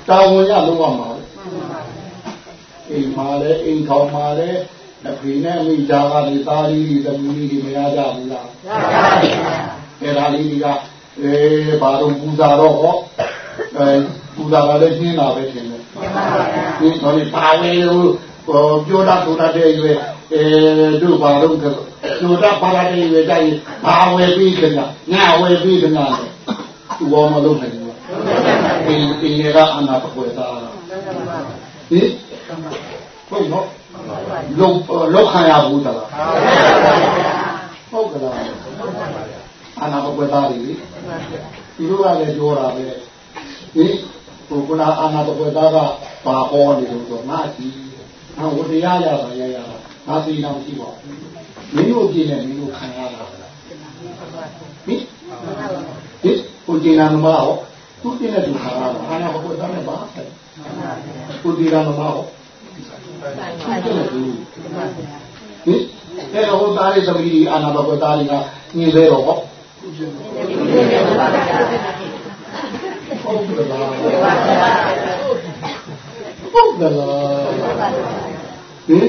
တာဝန်ရလုံးဝမှာအိမ်မှာလည်းအိမ်ထောင်မှာလည်းအဖေနဲ့မိသားကဒီသားလေးတွေသမီးလေးတွေမရကြဘူးလားရပါဗျာအဲ့ဒါလေးတွေက အဲဘာလို့ပူဇာတော့ဟောအဲပူတာကလည်းရှင်းတာပဲထင်တယ်မှန်ပါဗျာဒီတော့ဒီပါဝဲလို့ဟောပြောတာဆိုတာတဲ့ရွယ်အဲတို့ဘာလို့ကပြောတာပါလာတဲ့ရွယ်ကြရင်ဘာဝဲပြီးကြညာငါဝဲပြီးကြညာသူဘောမလုပ်နိုင်ဘူးဒီဒီကအနာပကွေတာဟင်ဟုတ်နော်လုံးလောက်ခံရဘူးတလားဟုတ်ကလား အနာပကွေတာလေဒီလိုကလည်းပြောတာပဲဟင်ဟိုကနာအနာပကွေတာကဘာဟောနေလို့ဆိုငါကြည့်ငါဝတရားရတာရရတာငါသိတော့ရှိပါမင်းတို့ကြည့်နေမင်းတို့ခံရတာဟင်ဟင်ကိုကြည်နာမလားဟောသူကြည့်နေသူခံရတာအနာပကွေတာနဲ့ဘာဆက်ကိုကြည်နာမလားဟောသူကြည့်နေသူဟင်အဲ့တော့ဟိုသားလေးသမီးအာနာဘကွေတာလေးကညင်သေးတော့ဟော ဟုတ်ကဲ့လားဟုတ်ကဲ့လားဟင်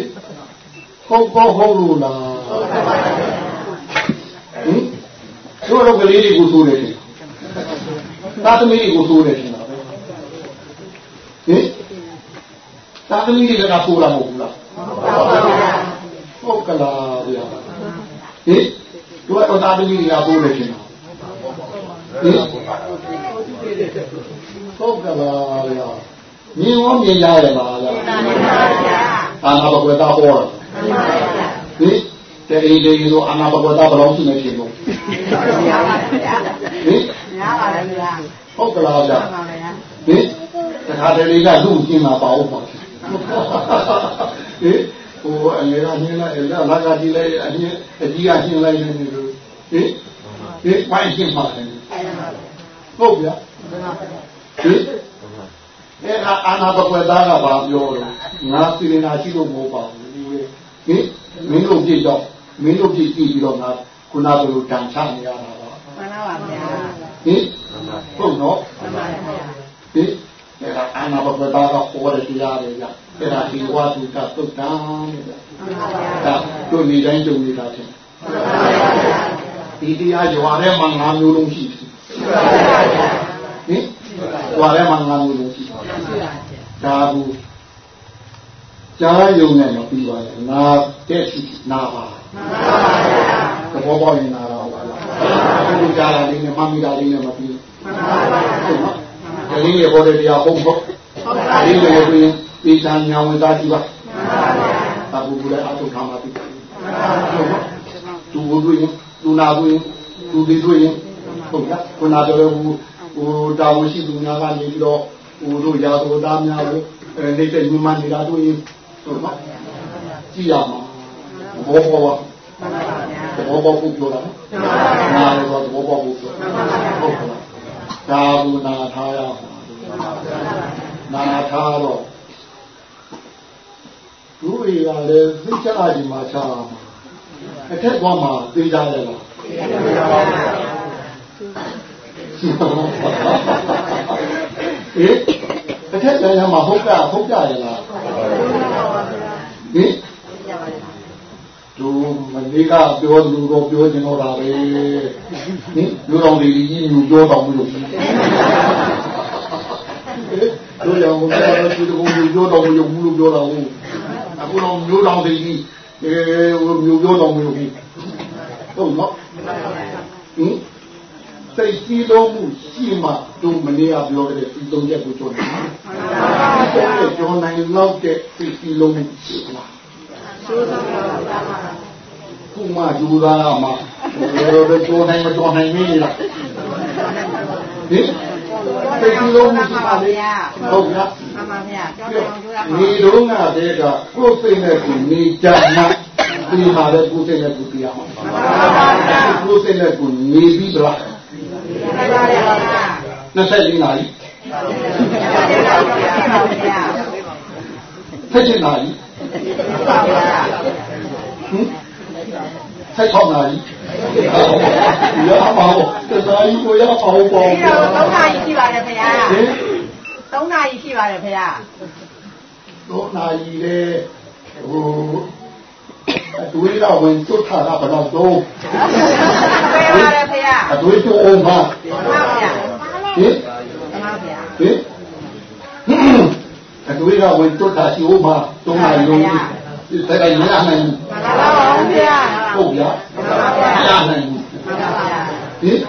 ဟုတ်ကောဟုတ်လို့လားဟင်တို့တော့ကလေးတွေကိုသိုးတယ်သာသမီတွေကိုသိုးတယ်ထင်တာပဲဟင်သာသမီတွေကသိုးလာမဟုတ်ဘူးလားဟုတ်ကဲ့လားဗျာဟင် တို့တော့သာသမီတွေကသိုးတယ်ထင်တာဟင်ဟုတ်ကဲ့လားဗျာမြင်ရောမြင်ရတယ်လားဗျာအာနာဘကွေတာဟောတာဟင်တဲ့အိဒီဆိုအာနာဘကွေတာဘယ်လောက်ရှိနေရှင်လို့ဟင်များပါလေဗျာဟုတ်ကလားဗျာမှန်ပါဗျာဟင်တခါတလေကလူကျင်းလာပါဦးပါဟင် ဟိုအငယ်ကညင်းလိုက်လာလာကဒီလိုက်အညင်းအကြီးကရှင်းလိုက်နေတယ်လို့ဟင်ဟင်ဝိုင်းရှင်းပါတယ်ဟုတ်ဗျာဟင်အဲ့ဒါအာနာဘကွေသားကဘာပြောလို့ငါစီရင်နာရှိလို့မဟုတ်ပါဘူးဒီဟင်မင်းတို့ကြည့်တော့မင်းတို့ကြည့်ပြီးတော့ငါခုနကလိုတန်ချနေရတာပါမှန်ပါဗျာဟင်ဟုတ်နော်မှန်ပါဗျာဟင်အဲ့ဒါအာ နာဘပတာကဟောရတရားတွေကြအဲ့ဒါဒီဝါတုကသုတ်တံတဲ့မှန်ပါဗျာဒါတို့နေတိုင်းကြုံနေတာချင်းမှန်ပါဗျာဒီတရားရွာထဲမှာ၅မျိုးလုံးရှိတယ်မှန်ပါဗျာဟင်ရွာထဲမှာ၅မျိုးလုံးရှိတယ်ရှိပါဗျာဒါဘူးကြားယုံနဲ့မပြီးပါနဲ့နာတဲ့ရှိနာပါမှန်ပါဗျာသဘောပေါက်ရင်နာတော့ပါလားဒီကြားလာလေးနဲ့မမီတာလေးနဲ့မပြီးမှန်ပါဗျာ ဟုတ်နော်ဒီလေးရပေါ်တဲ့တရားဟုတ်ဟုတ်ဟုတ်ပါဒီဗျာလိုပြီးပြီးတန်ညာဝင်သားကြည့်ပါမှန်ပါဗျာသာဘူးကလည်းအထုထားမှပြီမှန်ပါဗျာသူဘုတွေ့ရင်သူနာတွေ့ရင်သူဒီတွေ့ရင်ဟုတ်ကဲ့ခုနကတော့ဟိုဟိုတာဝန်ရှိသူများကနေပြီးတော့ဟိုတို့ရာဇဝသားများကိုအဲနေတဲ့ညီမနေတာတွေ့ရင်ဟုတ်နော်ကြည့်ရမှာဘောဘောကမှန်ပါဗျာသဘောပေါက်ဖို့ပြောတာနားလည်းတော့သဘောပေါက်ဖို့ပြောဟုတ်ကဲ့ ဒါဘူးနာထားရမှာနာထားတော့သူတွေကလည်းသိချာဒီမှာချာမှာအထက်ကောမှာသိကြရလားဟေးအထက်ကျမ်းမှာဟုတ်ကဟုတ်ကြရလားဟင် သူမလေးကပြောသူတော့ပြောနေတော့တာပဲဟင်လူတော်တွေကြီးညူပြောတော့မလို့တို့ရောဘုရားတော်သူတို့ညူပြောတော့မလို့ဘူးလို့ပြောတာဟုတ်အခုတော့မျိုးတော်တွေကြီးအဲမျိုးပြောတော့မလို့ဟုတ်နော်ဟင်စိတ်ကြီးလုံးမှုရှိမှတို့မနေရပြောတဲ့ဒီသုံးချက်ကိုပြောတယ်နော်ကျော်နိုင်လောက်တဲ့စိတ်ကြီးလုံးမှုရှိလား ဆိုးဆုံးပါဗျာခုမှယူလာမှာဘယ်ကျော်နိုင်မကျော်နိုင်မင်းလားဟင်စိတ်ကြီးလုံးမှုရှိပါလေဟုတ်ကဲ့မှန်ပါဗျာကြောက်တယ်အောင်ကြိုးရပါနေတော့ငါတဲ့ကကိုယ်စိတ်နဲ့ကိုနေကြမှာဒီမှာလည်းကိုယ်စိတ်နဲ့ကိုပြရမှာကိုယ်စိတ်နဲ့ကိုနေပြီးတော့မှန်ပါဗျာ24နာရီဗျာ7နာရီ ပါဗျာဟင်16နာရီရပါဘောတနာရီကိုရပါဘောပေါ့ဒီတော့3နာရီရှိပါတယ်ခင်ဗျာဟင်3နာရီရှိပါတယ်ခင်ဗျာတော့နာရီလေဟိုအတွေးတော့ဝင်သွတ်ထားတာဘယ်တော့တော့ပဲပါတယ်ခင်ဗျာအတွေးတော့အောင်ပါမှန်ပါဗျာဟင်မှန်ပါဗျာဟင် အတွေ့ကဝင်တွတ်တာရှိဦးမှာတုံးလိုက်လုံးဒီတိုင်ရနိုင်ဘူးမှန်ပါပါဗျာဟုတ်ဗျာမှန်ပါဗျာရနိုင်ဘူးမှန်ပါဗျာဟင်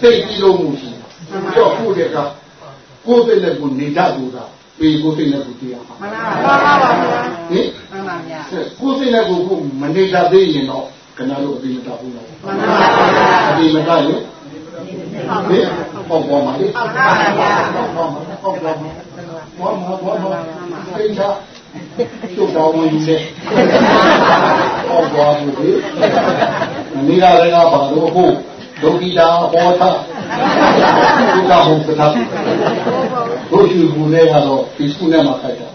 သိကြည့်လို့မှုရှိတော့ခုတည်းကကိုယ်တည်းနဲ့ကိုနေတတ်ဘူးကပေကိုယ်တည်းနဲ့ကိုတရားမှာမှန်ပါပါဗျာဟင်မှန်ပါဗျာကိုယ်တည်းနဲ့ကိုကိုမနေတတ်သေးရင်တော့ခဏလို့အပြီးမတတ်ဘူးတော့မှန်ပါဗျာအပြီးမတတ်ရင်ဟင်ပေါ့ပေါ်မှာလေမှန်ပါဗျာပေါ့ပေါ်မှာပေါ့ပေါ် မှာဘောမှာဘောမှာသိချာကျုပ်တော်ဝင်ယူတယ်ပေါ့ပေါ်ဘူးလေမနေရတဲ့ကပါတော့ဟုတ်ဒုက္ခိတာဟောတာဒုက္ခဘုပ္ပတာဘုရှိဘူးနဲ့ကတော့ဒီစုနဲ့မှာခိုက်တာ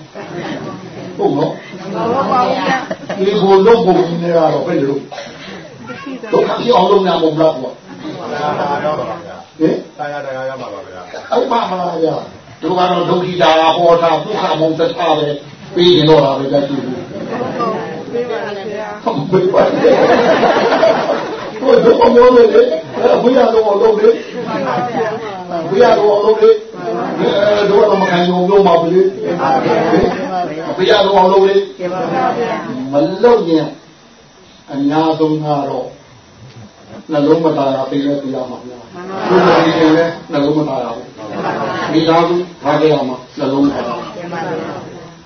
ဟုတ်နော်မှန်ပါပါဗျာဒီဘုလုံးဘုံနဲ့ကတော့ဘယ်လိုဒုက္ခဖြစ်အောင်လုပ်နေမှာမဟုတ်လားကွာတာရောက်ပါဗျာဟင်တာယာတရားရောက်ပါပါဗျာအဲ့ပါမလားဗျာ သူကတော့ဒုက္ခိတာဟောတာဒုက္ခဘုပ္ပတာပဲပြီးရင်တော့တာပဲကြည့်ဘူးဟုတ်ပြီပါဘုဒ္ဓအမောလေဘုရားတော်အောင်လုပ်လေဘုရားတော်အောင်လုပ်လေအဲတော့မခံရုံလို့မပါလေဘုရားတော်အောင်လုပ်လေကျေပါဗျာမလုံရင်အများဆုံးကတော့နှလုံးမသားရပြေးလဲပြရမှာဗျာဘုရားကြီးလည်းနှလုံးမသားရဘူး မိသားစုထားကြရမှာနှလုံးမသားရကျေပါဗျာ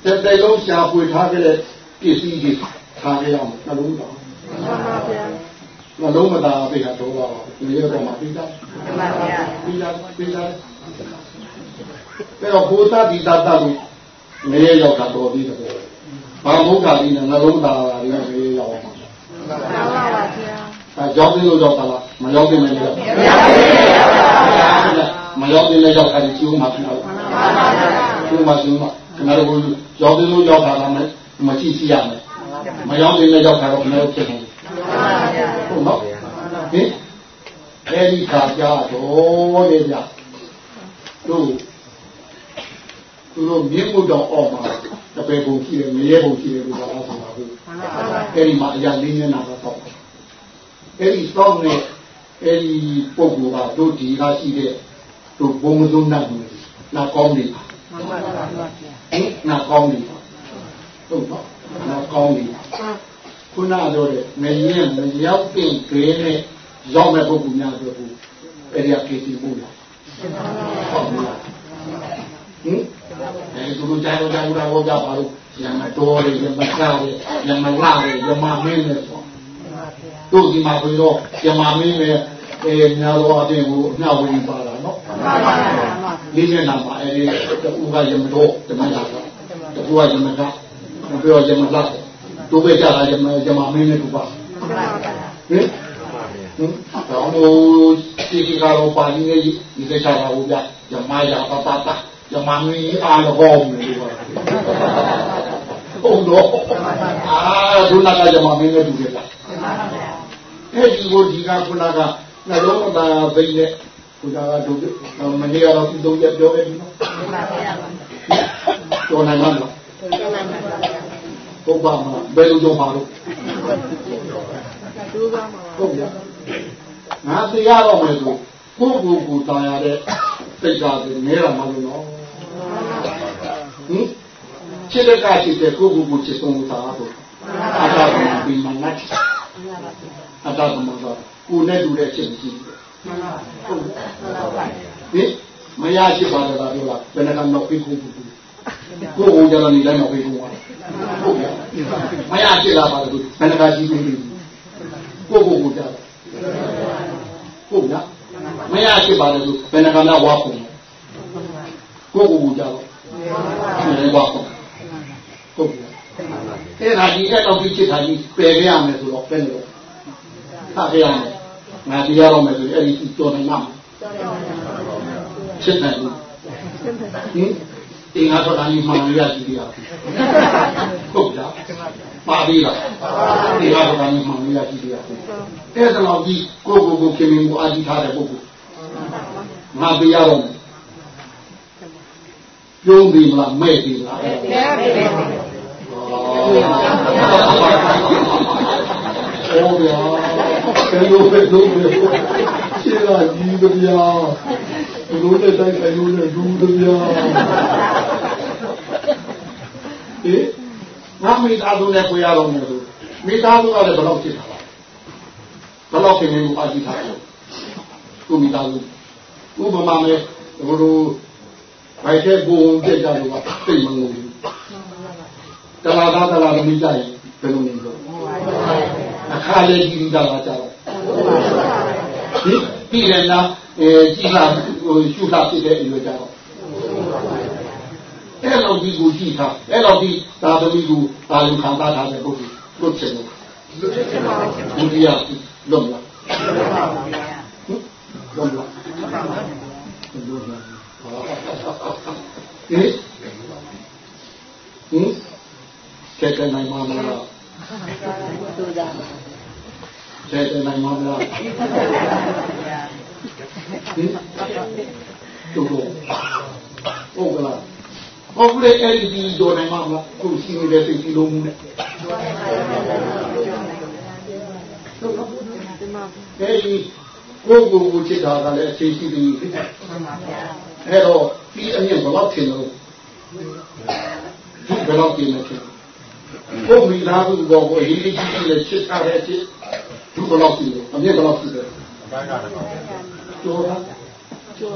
တဲ့တဲ့လုံးရှားပွေထားကြတဲ့ပစ္စည်းတွေထားကြရမှာနှလုံးသားနှလုံးမသားရပြေးတာတော့ပါဘူးဒီရောမှာပြီးသားကျေပါဗျာပြီးသားပြီးသား pero ဘုရားဒီတတ်တာလို့မရေရောက်တာတော်ပြီးတော့ဘာဘုရားကြီးနဲ့နှလုံးသားရလည်းမရေရောက်အောင်မှန်ပါပါဗျာအဲကြောက်ပြီးလို့ရောက်တာလားမရောက်တင်လည်းရောက်ကျေပါဗျာ မရောက်တင်လည်းရောက်တာဒီကျိုးမှာဖြစ်တော့မှန်ပါပါဗျာကျိုးမှာကျိုးမှာခင်ဗျားတို့ရောက်ပြီးလို့ရောက်တာလားမကြည့်စီရမယ်မရောက်တင်လည်းရောက်တာတော့ခင်ဗျားတို့ဖြစ်နေမှန်ပါဗျာဟုတ်နော်ဟင်အဲဒီခါကြတော့လေဗျတို့သူတို့မြင့်မှုတော်အောက်မှာတပည့်ပုံရှိတယ်မြေပုံရှိတယ်လို့ပြောတာဆိုတာဟုတ်မှန်ပါပါအဲဒီမှာအရာလေးမျက်နှာတော့ပေါ့အဲဒီတောင်းနဲ့အဲဒီပုံကတို့ဒီကရှိတဲ့ တို့ဘုံမစုံနိုင်ဘူးနာကောင်းနေပါမှန်ပါပါဗျာဟင်နာကောင်းနေပါဟုတ်နော်နာကောင်းနေပါခုနပြောတဲ့မရင်မရောက်တဲ့ခဲနဲ့ရောက်မဲ့ပုဂ္ဂိုလ်များဆိုဘူးအဲဒီအကေတီဘူးလားဟုတ်လားဟင်အဲဒီသူတို့ကြားတော့ကြားတော့ဟောကြပါလို့ရမတော်တယ်ရမကားတယ်ရမလာတယ်ရမမင်းတယ်ဆိုတို့ဒီမှာပြီးတော့ရမမင်းနဲ့ အဲညာတော်အပြင်ကိုအနှောက်ဝင်ပါတာနော်မှန်ပါပါဗျာလေးမျက်နှာမှာအဲဒီတူကရမတော့ဓမ္မလာတော့တူကရမကမပြောရမလာတို့ပဲကြတာရမရမမင်းနဲ့တူပါမှန်ပါပါဟင်ဟင်တော့ဟိုဒီကကတော့ပါနေကြီးဒီကစားတာဟုတ်ပြရမရပါပါပါရမမင်းအားတော့ကောင်းနေလို့ဟုတ်တော့အာဒုနာကရမမင်းနဲ့တူတယ်လားအဲဒီကိုဒီကခုနက နှလုံးသားဘိနဲ့ခုနကတို့မနေ့ကတော့ဒီသုံးရက်ပြောခဲ့ပြီနော်မှန်ပါဗျာတော်နိုင်မှာလားပုပ္ပမှာဘယ်လိုကြောပါလို့ဟုတ်ပြီငါသိရတော့မယ်ဆိုကိုယ့်ကိုယ်ကိုတာရတဲ့စိတ်ဓာတ်တွေနဲတာမလို့နော်ဟင်ခြေလက်ကရှိတဲ့ကိုယ့်ကိုယ်ကိုချစ်ဆုံးတာတော့အတားကဒီမနတ်အတားကမတော့ ကိုယ်နဲ့တူတဲ့ချစ်မရှိဘူးဟုတ်ဟင်မရရှိပါတော့လားပြောလားဘယ်နှကတော့ပြီးခုဘူးကိုယ်ကိုကြလာနေတိုင်းတော့ပြီးခုပါဟုတ်ကဲ့မရရှိလာပါလို့ဘယ်နှကရှိပြီးပြီကိုယ်ကိုကိုကြလာဟုတ်လားမရရှိပါလို့ဘယ်နှကမှဝါခုကိုယ်ကိုကိုကြလာဒီဝါခုဟုတ်ကဲ့အဲ့ဒါဒီအဲ့တော့ဒီချစ်တာကြီးပယ်ရမယ်ဆိုတော့ပဲလို့ထားပြရမယ် ငါတရားတော့မယ်ဆိုအဲ့ဒီတော်နေမှာချစ်တယ်ဟင်တင်အားတော့လည်းမှန်ရရှိသေးတာဟုတ်လားပါပြီလားတင်အားတော့လည်းမှန်ရရှိသေးတာအဲ့ဒါတော့ဒီကိုကိုကိုခင်မင်းကိုအာတိထားတဲ့ပုဂ္ဂိုလ်ငါပြရတော့မယ်ပြုံးပြီမလားမဲ့ပြီလား အဲ့ဒါကျေပါဗျာ Oh ya, que lo que lo que, que la vida ဘလို့တဲ့တိုက်ဆိုင်လို့လည်းဒူးတယ်ဗျာဟေးငါမိသားစုနဲ့ကိုရတော့မယ်ဆိုမိသားစုကလည်းဘယ်တော့ဖြစ်တာလဲဘယ်တော့ခင်ဗျားပါကြည့်ထားလို့ကိုမိသားစုဥပမာမဲ့ဘလို့ဘိုက်တဲ့ဘုံပြကြလို့ကသိမငုံဘူးတလာသားတလာသမီးကြရင်ဘယ်လိုနေလို့ အခါလေးကြီးတာလာကြတော့ဒီပြည်ရနာအဲကြီးလာဟိုရှုတာဖြစ်တဲ့အရွယ်ကြတော့အဲ့လိုဒီကိုကြည့်ထားအဲ့လိုဒီသာသမီကိုပါလုံခံစားထားတဲ့ပုဂ္ဂိုလ်လွတ်ချင်လို့လွတ်ချင်ပါဘူးဒီရလွတ်လားလွတ်လားလွတ်လားဟင်ဟင်ကဲကဲနိုင်မှာမလား သူကြပါကဲကဲနိုင်မှာမလားဟင်တို့ဟုတ်ကလားဟုတ်ကဲ့အဲ့ဒီဒီတော့နိုင်မှာမလားကိုရှိနေတဲ့စိတ်ကြီးလုံးမှုနဲ့အဲ့ဒီကိုကိုကိုချစ်တာကလည်းအချိန်ရှိပြီအဲ့တော့ဒီအမြင်ဘယ်တော့ထင်လို့ဒီဘယ်တော့ပြင်နေချင်ကိုမိသားစုပေါ်ကိုအရေးကြီးကြီးနဲ့ချစ်ထားတဲ့အချစ် ဒီဘယ်တော့ပြင်လို့အမြင်ဘယ်တော့ပြင်လဲကျော်တာကျော်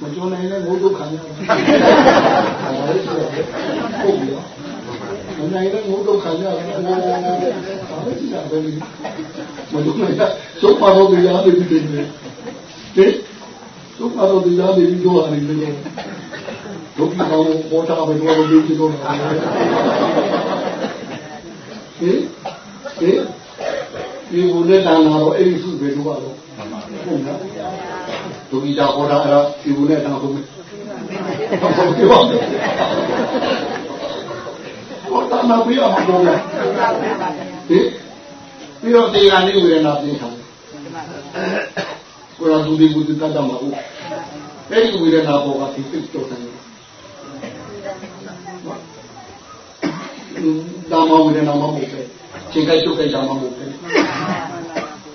မကျော်နိုင်တဲ့ငိုးဒုက္ခများဟုတ်ပြီမနိုင်တဲ့ငိုးဒုက္ခများဘာလို့ကြည့်ရလဲမလို့လည်းသုတ်ပါတော့ကြရတယ်ဒီနေ့ဒီသုတ်ပါတော့ကြရတယ်ဒီတော့အရင်လည်းဒုက္ခကောပေါ်တာပဲတော့ဒီဒီတော့ ဟင်ဟင်ဒီဘုရားတန်လာတော့အဲ့ဒီစုပဲတော့တော့ဟုတ်လားဒုက္ခတာပေါ်တာအဲ့ဒါဒီဘုရားတန်ဟုတ်ဟုတ်ပြောတယ်ဘောတာမပြရမှာတော့ဟင်ပြီးတော့တေဂာနေဝေဒနာပြင်ထားတယ်ကိုယ်ကသူဒီဘူးတတ်တာမဟုတ်အဲ့ဒီဝေဒနာပေါ်ကဒီပြစ်တော့တယ် ဒါမှဝေဒနာမဟုတ်ပဲချိန်ကြိုက်ချုပ်ကြိုက်တာမဟုတ်ပဲ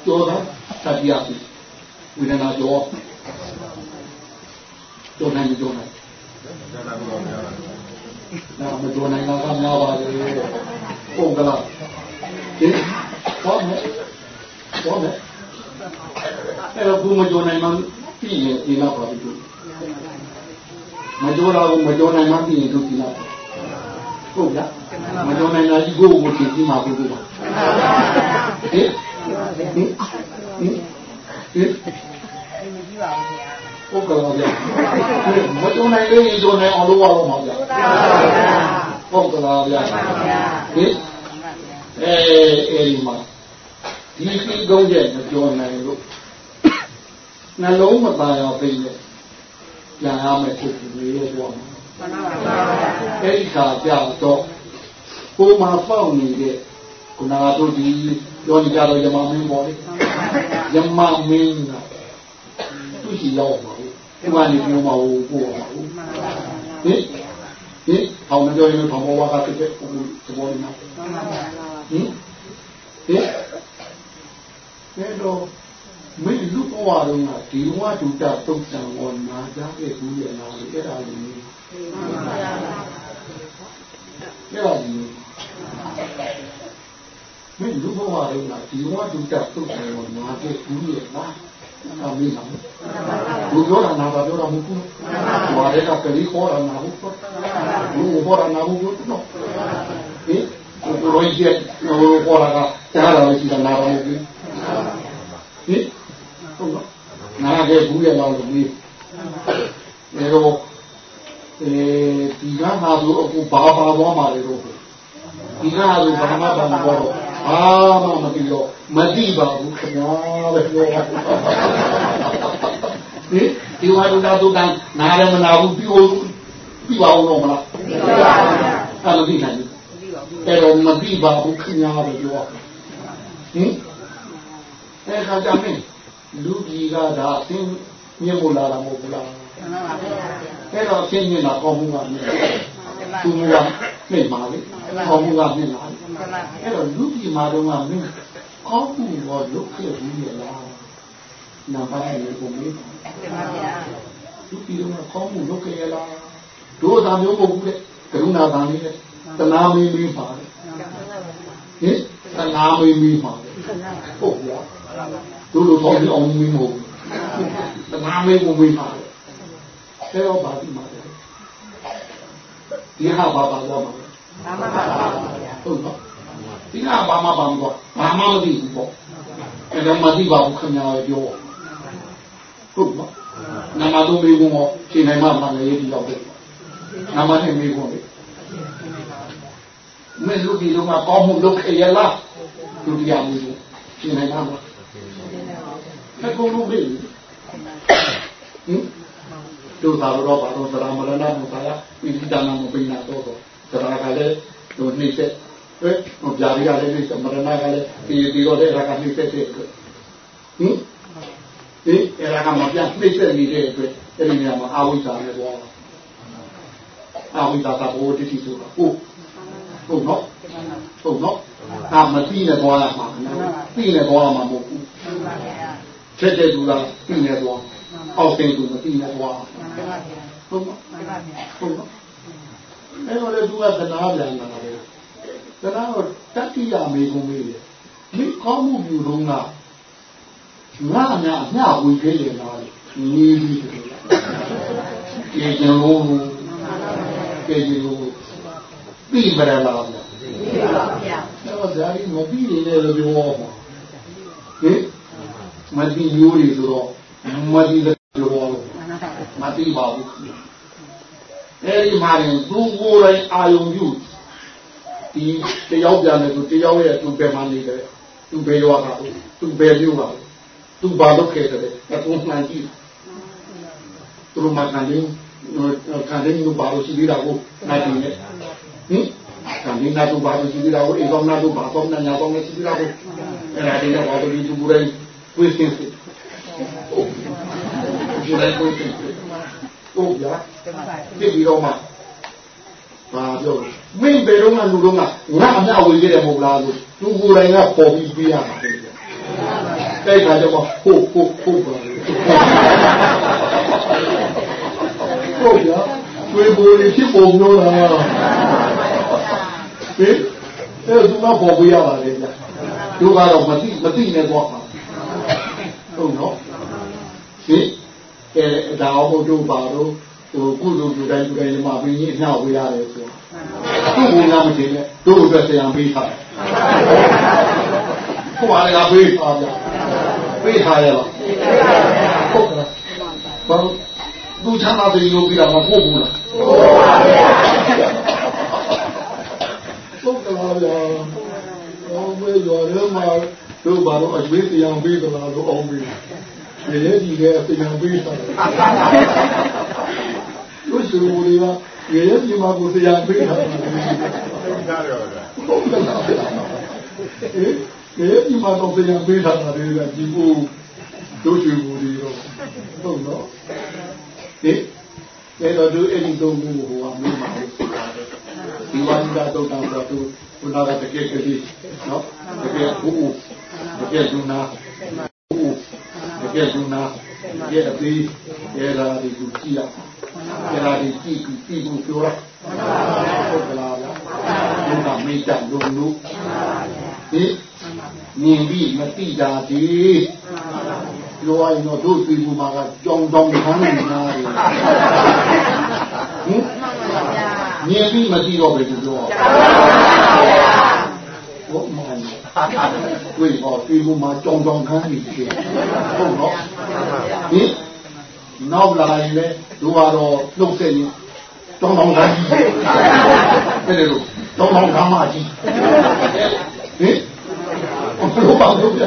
ကျော်တာသတိရပြီဝေဒနာကျော်ကျော်နိုင်ကျော်နိုင်နာမကျော်နိုင်တာကများပါလေဟုတ်ကလားဒီတော့မယ်တော့မယ်အဲ့တော့ဘူးမကျော်နိုင်မှပြည်ရင်ဒီလောက်ပါပြီမကျော်တော့မကျော်နိုင်မှပြည်ရင်တို့ဒီလောက်ဟုတ်လား မတော်နိုင်တာကြီးကိုယ့်ကိုယ်ကိုသိမှာကိုယ်ကိုယ်ပါဟင်ဟင်ဟင်ဟင်ဟုတ်ကဲ့ပါဗျာမတုံနိုင်လေးရင်တုံနိုင်အောင်လုပ်ရတော့မှာဗျာဟုတ်ကဲ့ပါဗျာဟင်အဲအဲဒီမှာဒီစီကုန်းချက်မပြောနိုင်လို့နှလုံးမပါရောပြိနေပြန်ရမယ်ဖြစ်ပြီးရေပြောမှာမှန်ပါပါဗျာအဲဒီခါကြောက်တော့ ကိုမှာပေါက်နေတဲ့ခုနကတို့ဒီပြောနေကြတော့ယမမင်းပေါ်လေယမမင်းကသူရှိရောက်ပါဘူးဒီမှာနေပြောမှာဘူးပို့ပါဘူးဟင်ဟင်ဟောင်းပြောရင်ဘာမောဝါကဖြစ်တဲ့ပုဂ္ဂိုလ်သဘောနဲ့ဟင်ဟင်အဲ့တော့မင်းလူဘဝတုန်းကဒီဝါဒုတတုတ်တံဝနာကြခဲ့ဘူးရလားအဲ့ဒါလေးအဲ့ဒါလေး မင်းလူဘဝတုန်းကဒီဝါဒုတတုတ်တံဝနာခဲ့ဘူးရလားအမင်းလားလူပြောတာနာတာပြောတာမဟုတ်ဘူး။ဘာလဲကကလေးခေါ်တာနာဟုတ်။လူခေါ်တာနာဟုတ်ဘူးနော်။ဟင်ကိုရိုကြီးကဟိုခေါ်တာကကြားတာလည်းရှိတာနာတာမဟုတ်ဘူး။ဟင်ဟုတ်နော်။နာခဲ့ဘူးရလားလို့ဒီအဲတော့အဲဒီကဟာဆိုအခုဘာဘာသွားမှာလေတော့ ဒီကဟာဆိုဘာမှဘာမှတော့အာမမသိတော့မသိပါဘူးခင်ဗျာပဲပြောဟင်ဒီဝါဒနာတို့ကနားရမနာဘူးပြောပြီးပါဦးတော့မလားပြီးပါပါအဲ့လိုသိနိုင်ဘူးအဲ့တော့မသိပါဘူးခင်ဗျာပဲပြောဟင်အဲ့ခါကြမင်းလူကြီးကဒါအင်းမြင်မို့လာတာမဟုတ်ဘူးလားအဲ့တော့အင်းမြင်တာကောင်းမှုကမြင်သူကနှိမ့်ပါလေ ကောင်းမှုကနှိမ့်ပါလေအဲ့တော့လူကြီးမှာတော့မင်းကောင်းမှုရောလုခဲ့ဘူးရလားနာပါရဲ့ပုံလေးတင်ပါဗျာသူပြီးတော့ကောင်းမှုလုပ်ကြရလားတို့သာမျိုးမဟုတ်ဘူးလေကရုဏာသာလေးနဲ့တနာမင်းလေးပါလေဟင်တနာမင်းလေးပါလေဟုတ်ဗျာတို့လိုတော့ဒီအောင်မင်းမဟုတ်ဘူးတနာမင်းကိုမင်းပါလေဆဲတော့ပါပြီမှာလေဒီဟာဘာပါတော့မှာ ဘာမှပါပါဗျာဟုတ်နော်ဒီဟာဘာမှဘာမှတော့ဘာမှမသိဘူးပေါ့အဲ့တော့မသိပါဘူးခင်ဗျားပြောဟုတ်နော်နာမတော်မေကုံကိုရှင်းနိုင်မှမှလည်းဒီတော့ပဲနာမနဲ့မေကုံလေမင်းတို့ဒီလိုမှကောင်းမှုလုပ်ခဲ့ရလားဒုတိယမေကုံရှင်းနိုင်မှမလားအကုန်လုံးပဲဟင်တို့သာတော့ဘာလို့သရမရဏမူပါယပိဋိဒါနမပိနာတော့တော့ သရကလည်းတို့နှိမ့်ဆက်ဟဲ့ဟိုပြာရီကလည်းနှိမ့်ဆက်မရဏကလည်းဒီဒီတော့တဲ့ရကနှိမ့်ဆက်တဲ့ဟင်ဒီအဲ့ဒါကမပြနှိမ့်ဆက်နေတဲ့အတွက်အဲ့ဒီနေရာမှာအာဝိဇ္ဇာနဲ့သွားတာအာဝိဇ္ဇာကဘောတိတိဆိုတာဟုတ်ဟုတ်နော်ဟုတ်နော်အာမသိနဲ့သွားရမှာနော်သိနဲ့သွားရမှာမဟုတ်ဘူးတင်ပါဗျာချက်တဲ့သူကသိနဲ့သွားအောက်တဲ့သူမသိနဲ့သွားတင်ပါဗျာဟုတ်နော်တင်ပါဗျာဟုတ်နော် အဲ့တော့လေသူကသနာပြန်လာတယ်သနာတော့တတိယမေကုံမေးတယ်ဒီကောင်းမှုပြုတော့ကငါညာညဝင်ခဲ့ရလားနီးပြီးတယ်ကျေကျင်လို့ကျေကျင်လို့ပြီးမရလားဗျာတင်ပါဗျာအဲ့တော့ဇာတိမပြီးနေတယ်လို့ပြောဟောဟင်မတိမျိုးတွေဆိုတော့မတိတဲ့ပြောလို့မသိပါဘူး အဲဒီမှာရင်သူကိုယ်တိုင်အာယုံပြုဒီတယောက်ပြန်တယ်သူတယောက်ရဲ့သူပဲမှနေတယ်သူပဲရွာတာသူပဲပြုတာသူဘာလုပ်ခဲ့တယ်အကုန်မှန်ကြည့်သူတို့မှခံရင်းခံရင်းကိုဘာလို့ရှိသေးတာကိုနိုင်တယ်ဟင်ခံရင်းနာသူဘာလို့ရှိသေးတာကိုအေကောင်နာသူဘာတော့နာညာတော့မရှိသေးတာကိုအဲ့ဒါတွေတော့ဘာလို့ဒီသူကိုယ်တိုင်ဝိသင်းစစ်ဟုတ်ဒီလိုက်ကိုသိဟုတ် ဗျာတင်ပါဗျာပြစ်ပြီးတော့မှဘာပြောလဲမင်းဘယ်တော့မှလူတော့ကငါအမြဝင်ခဲ့တယ်မဟုတ်လားလို့သူကိုယ်တိုင်ကပေါ်ပြီးပြရတာတဲ့တဲ့ခါကျတော့ဟုတ်ဟုတ်ဟုတ်ပါလေဟုတ်ဗျာကျွေးပေါ်လေးဖြစ်ပုံလို့လားဟင်အဲ့သူကပေါ်ပြရပါလေဗျာသူကတော့မသိမသိနဲ့တော့ဟုတ်နော်ဟင် အဲဒါအောင်တို့ပါတော့ဟိုကုသိုလ်ပြုတိုင်းပြုတိုင်းမှာဘင်းကြီးအနှောက်ဝေးရတယ်ဆိုတော့သူ့ဘုရားမတင်နဲ့တို့အတွက်ဆရာပေးထားတယ်ဟိုအားကပေးထားကြပေးထားရလားဟုတ်ကဲ့ဘာလို့သူချမ်းသာတယ်လို့ပြတာမဟုတ်ဘူးလားဟုတ်ကဲ့ပါဗျာအော်မေးရောရမတို့ဘာလို့အကျွေးတရားပေးသလားလို့အောင်ပြီ ရေရေကြီးရဲ့တရားပေးထားတယ်လို့ရှိလို့လေကရေရေကြီးမှာကိုတရားပေးထားတယ်ကြားရောဗျာဟုတ်ကဲ့ပါဗျာအေးရေရေကြီးမှာတော့တရားပေးထားတာတွေကဒီကိုတို့ရှိဘူးဒီတော့ဟုတ်တော့ဟေးအဲ့တော့သူအဲ့ဒီသုံးခုဟိုကမင်းမဟုတ်ဒီဝါဒီကတော့တောင်းတော့သူဘုရားကတကယ်ကလေးနော်တကယ်ဘူးတကယ်ဒုနာဘူး တကယ်ဒုနာရဲ့အသေးရဲ့လာဒီသူကြည့်ရရဲ့လာဒီကြည့်ပြီးပြီးဘူးပြောတာဟုတ်ကလားဗျာဘုရားမေတ္တာလုံးလို့ဟေးမြင်ပြီးမတိတာဒီပြောရရင်တော့တို့ပြည်ဘူးမှာကကြောင်ကြောင်ခန်းနေတာတွေဟင်မြင်ပြီးမတိတော့ပဲသူပြောဟုတ်မှန် ဝေးဟောပြည်ဘူးမှာကြောင်ကြောင်ခန်းနေတယ်ဟုတ်တော့ဟင်နောက်လာရင်လည်းတို့ကတော့နှုတ်ဆက်ရင်ကြောင်ကြောင်ခန်းကြီးတယ်လို့ကြောင်ကြောင်ခန်းမကြီးဟင်ဘလို့ပါလို့ပြ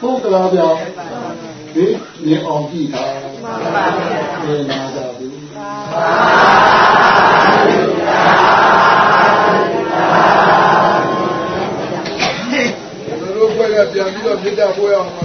ဟုတ်ကလားဗျာဒီနေအောင်ကြည့်တာမှန်ပါဗျာဒီနာကြဘူးတို့ဘက် ပြန်ပြီးတော့မြစ်တာပို့ရအောင်ပါ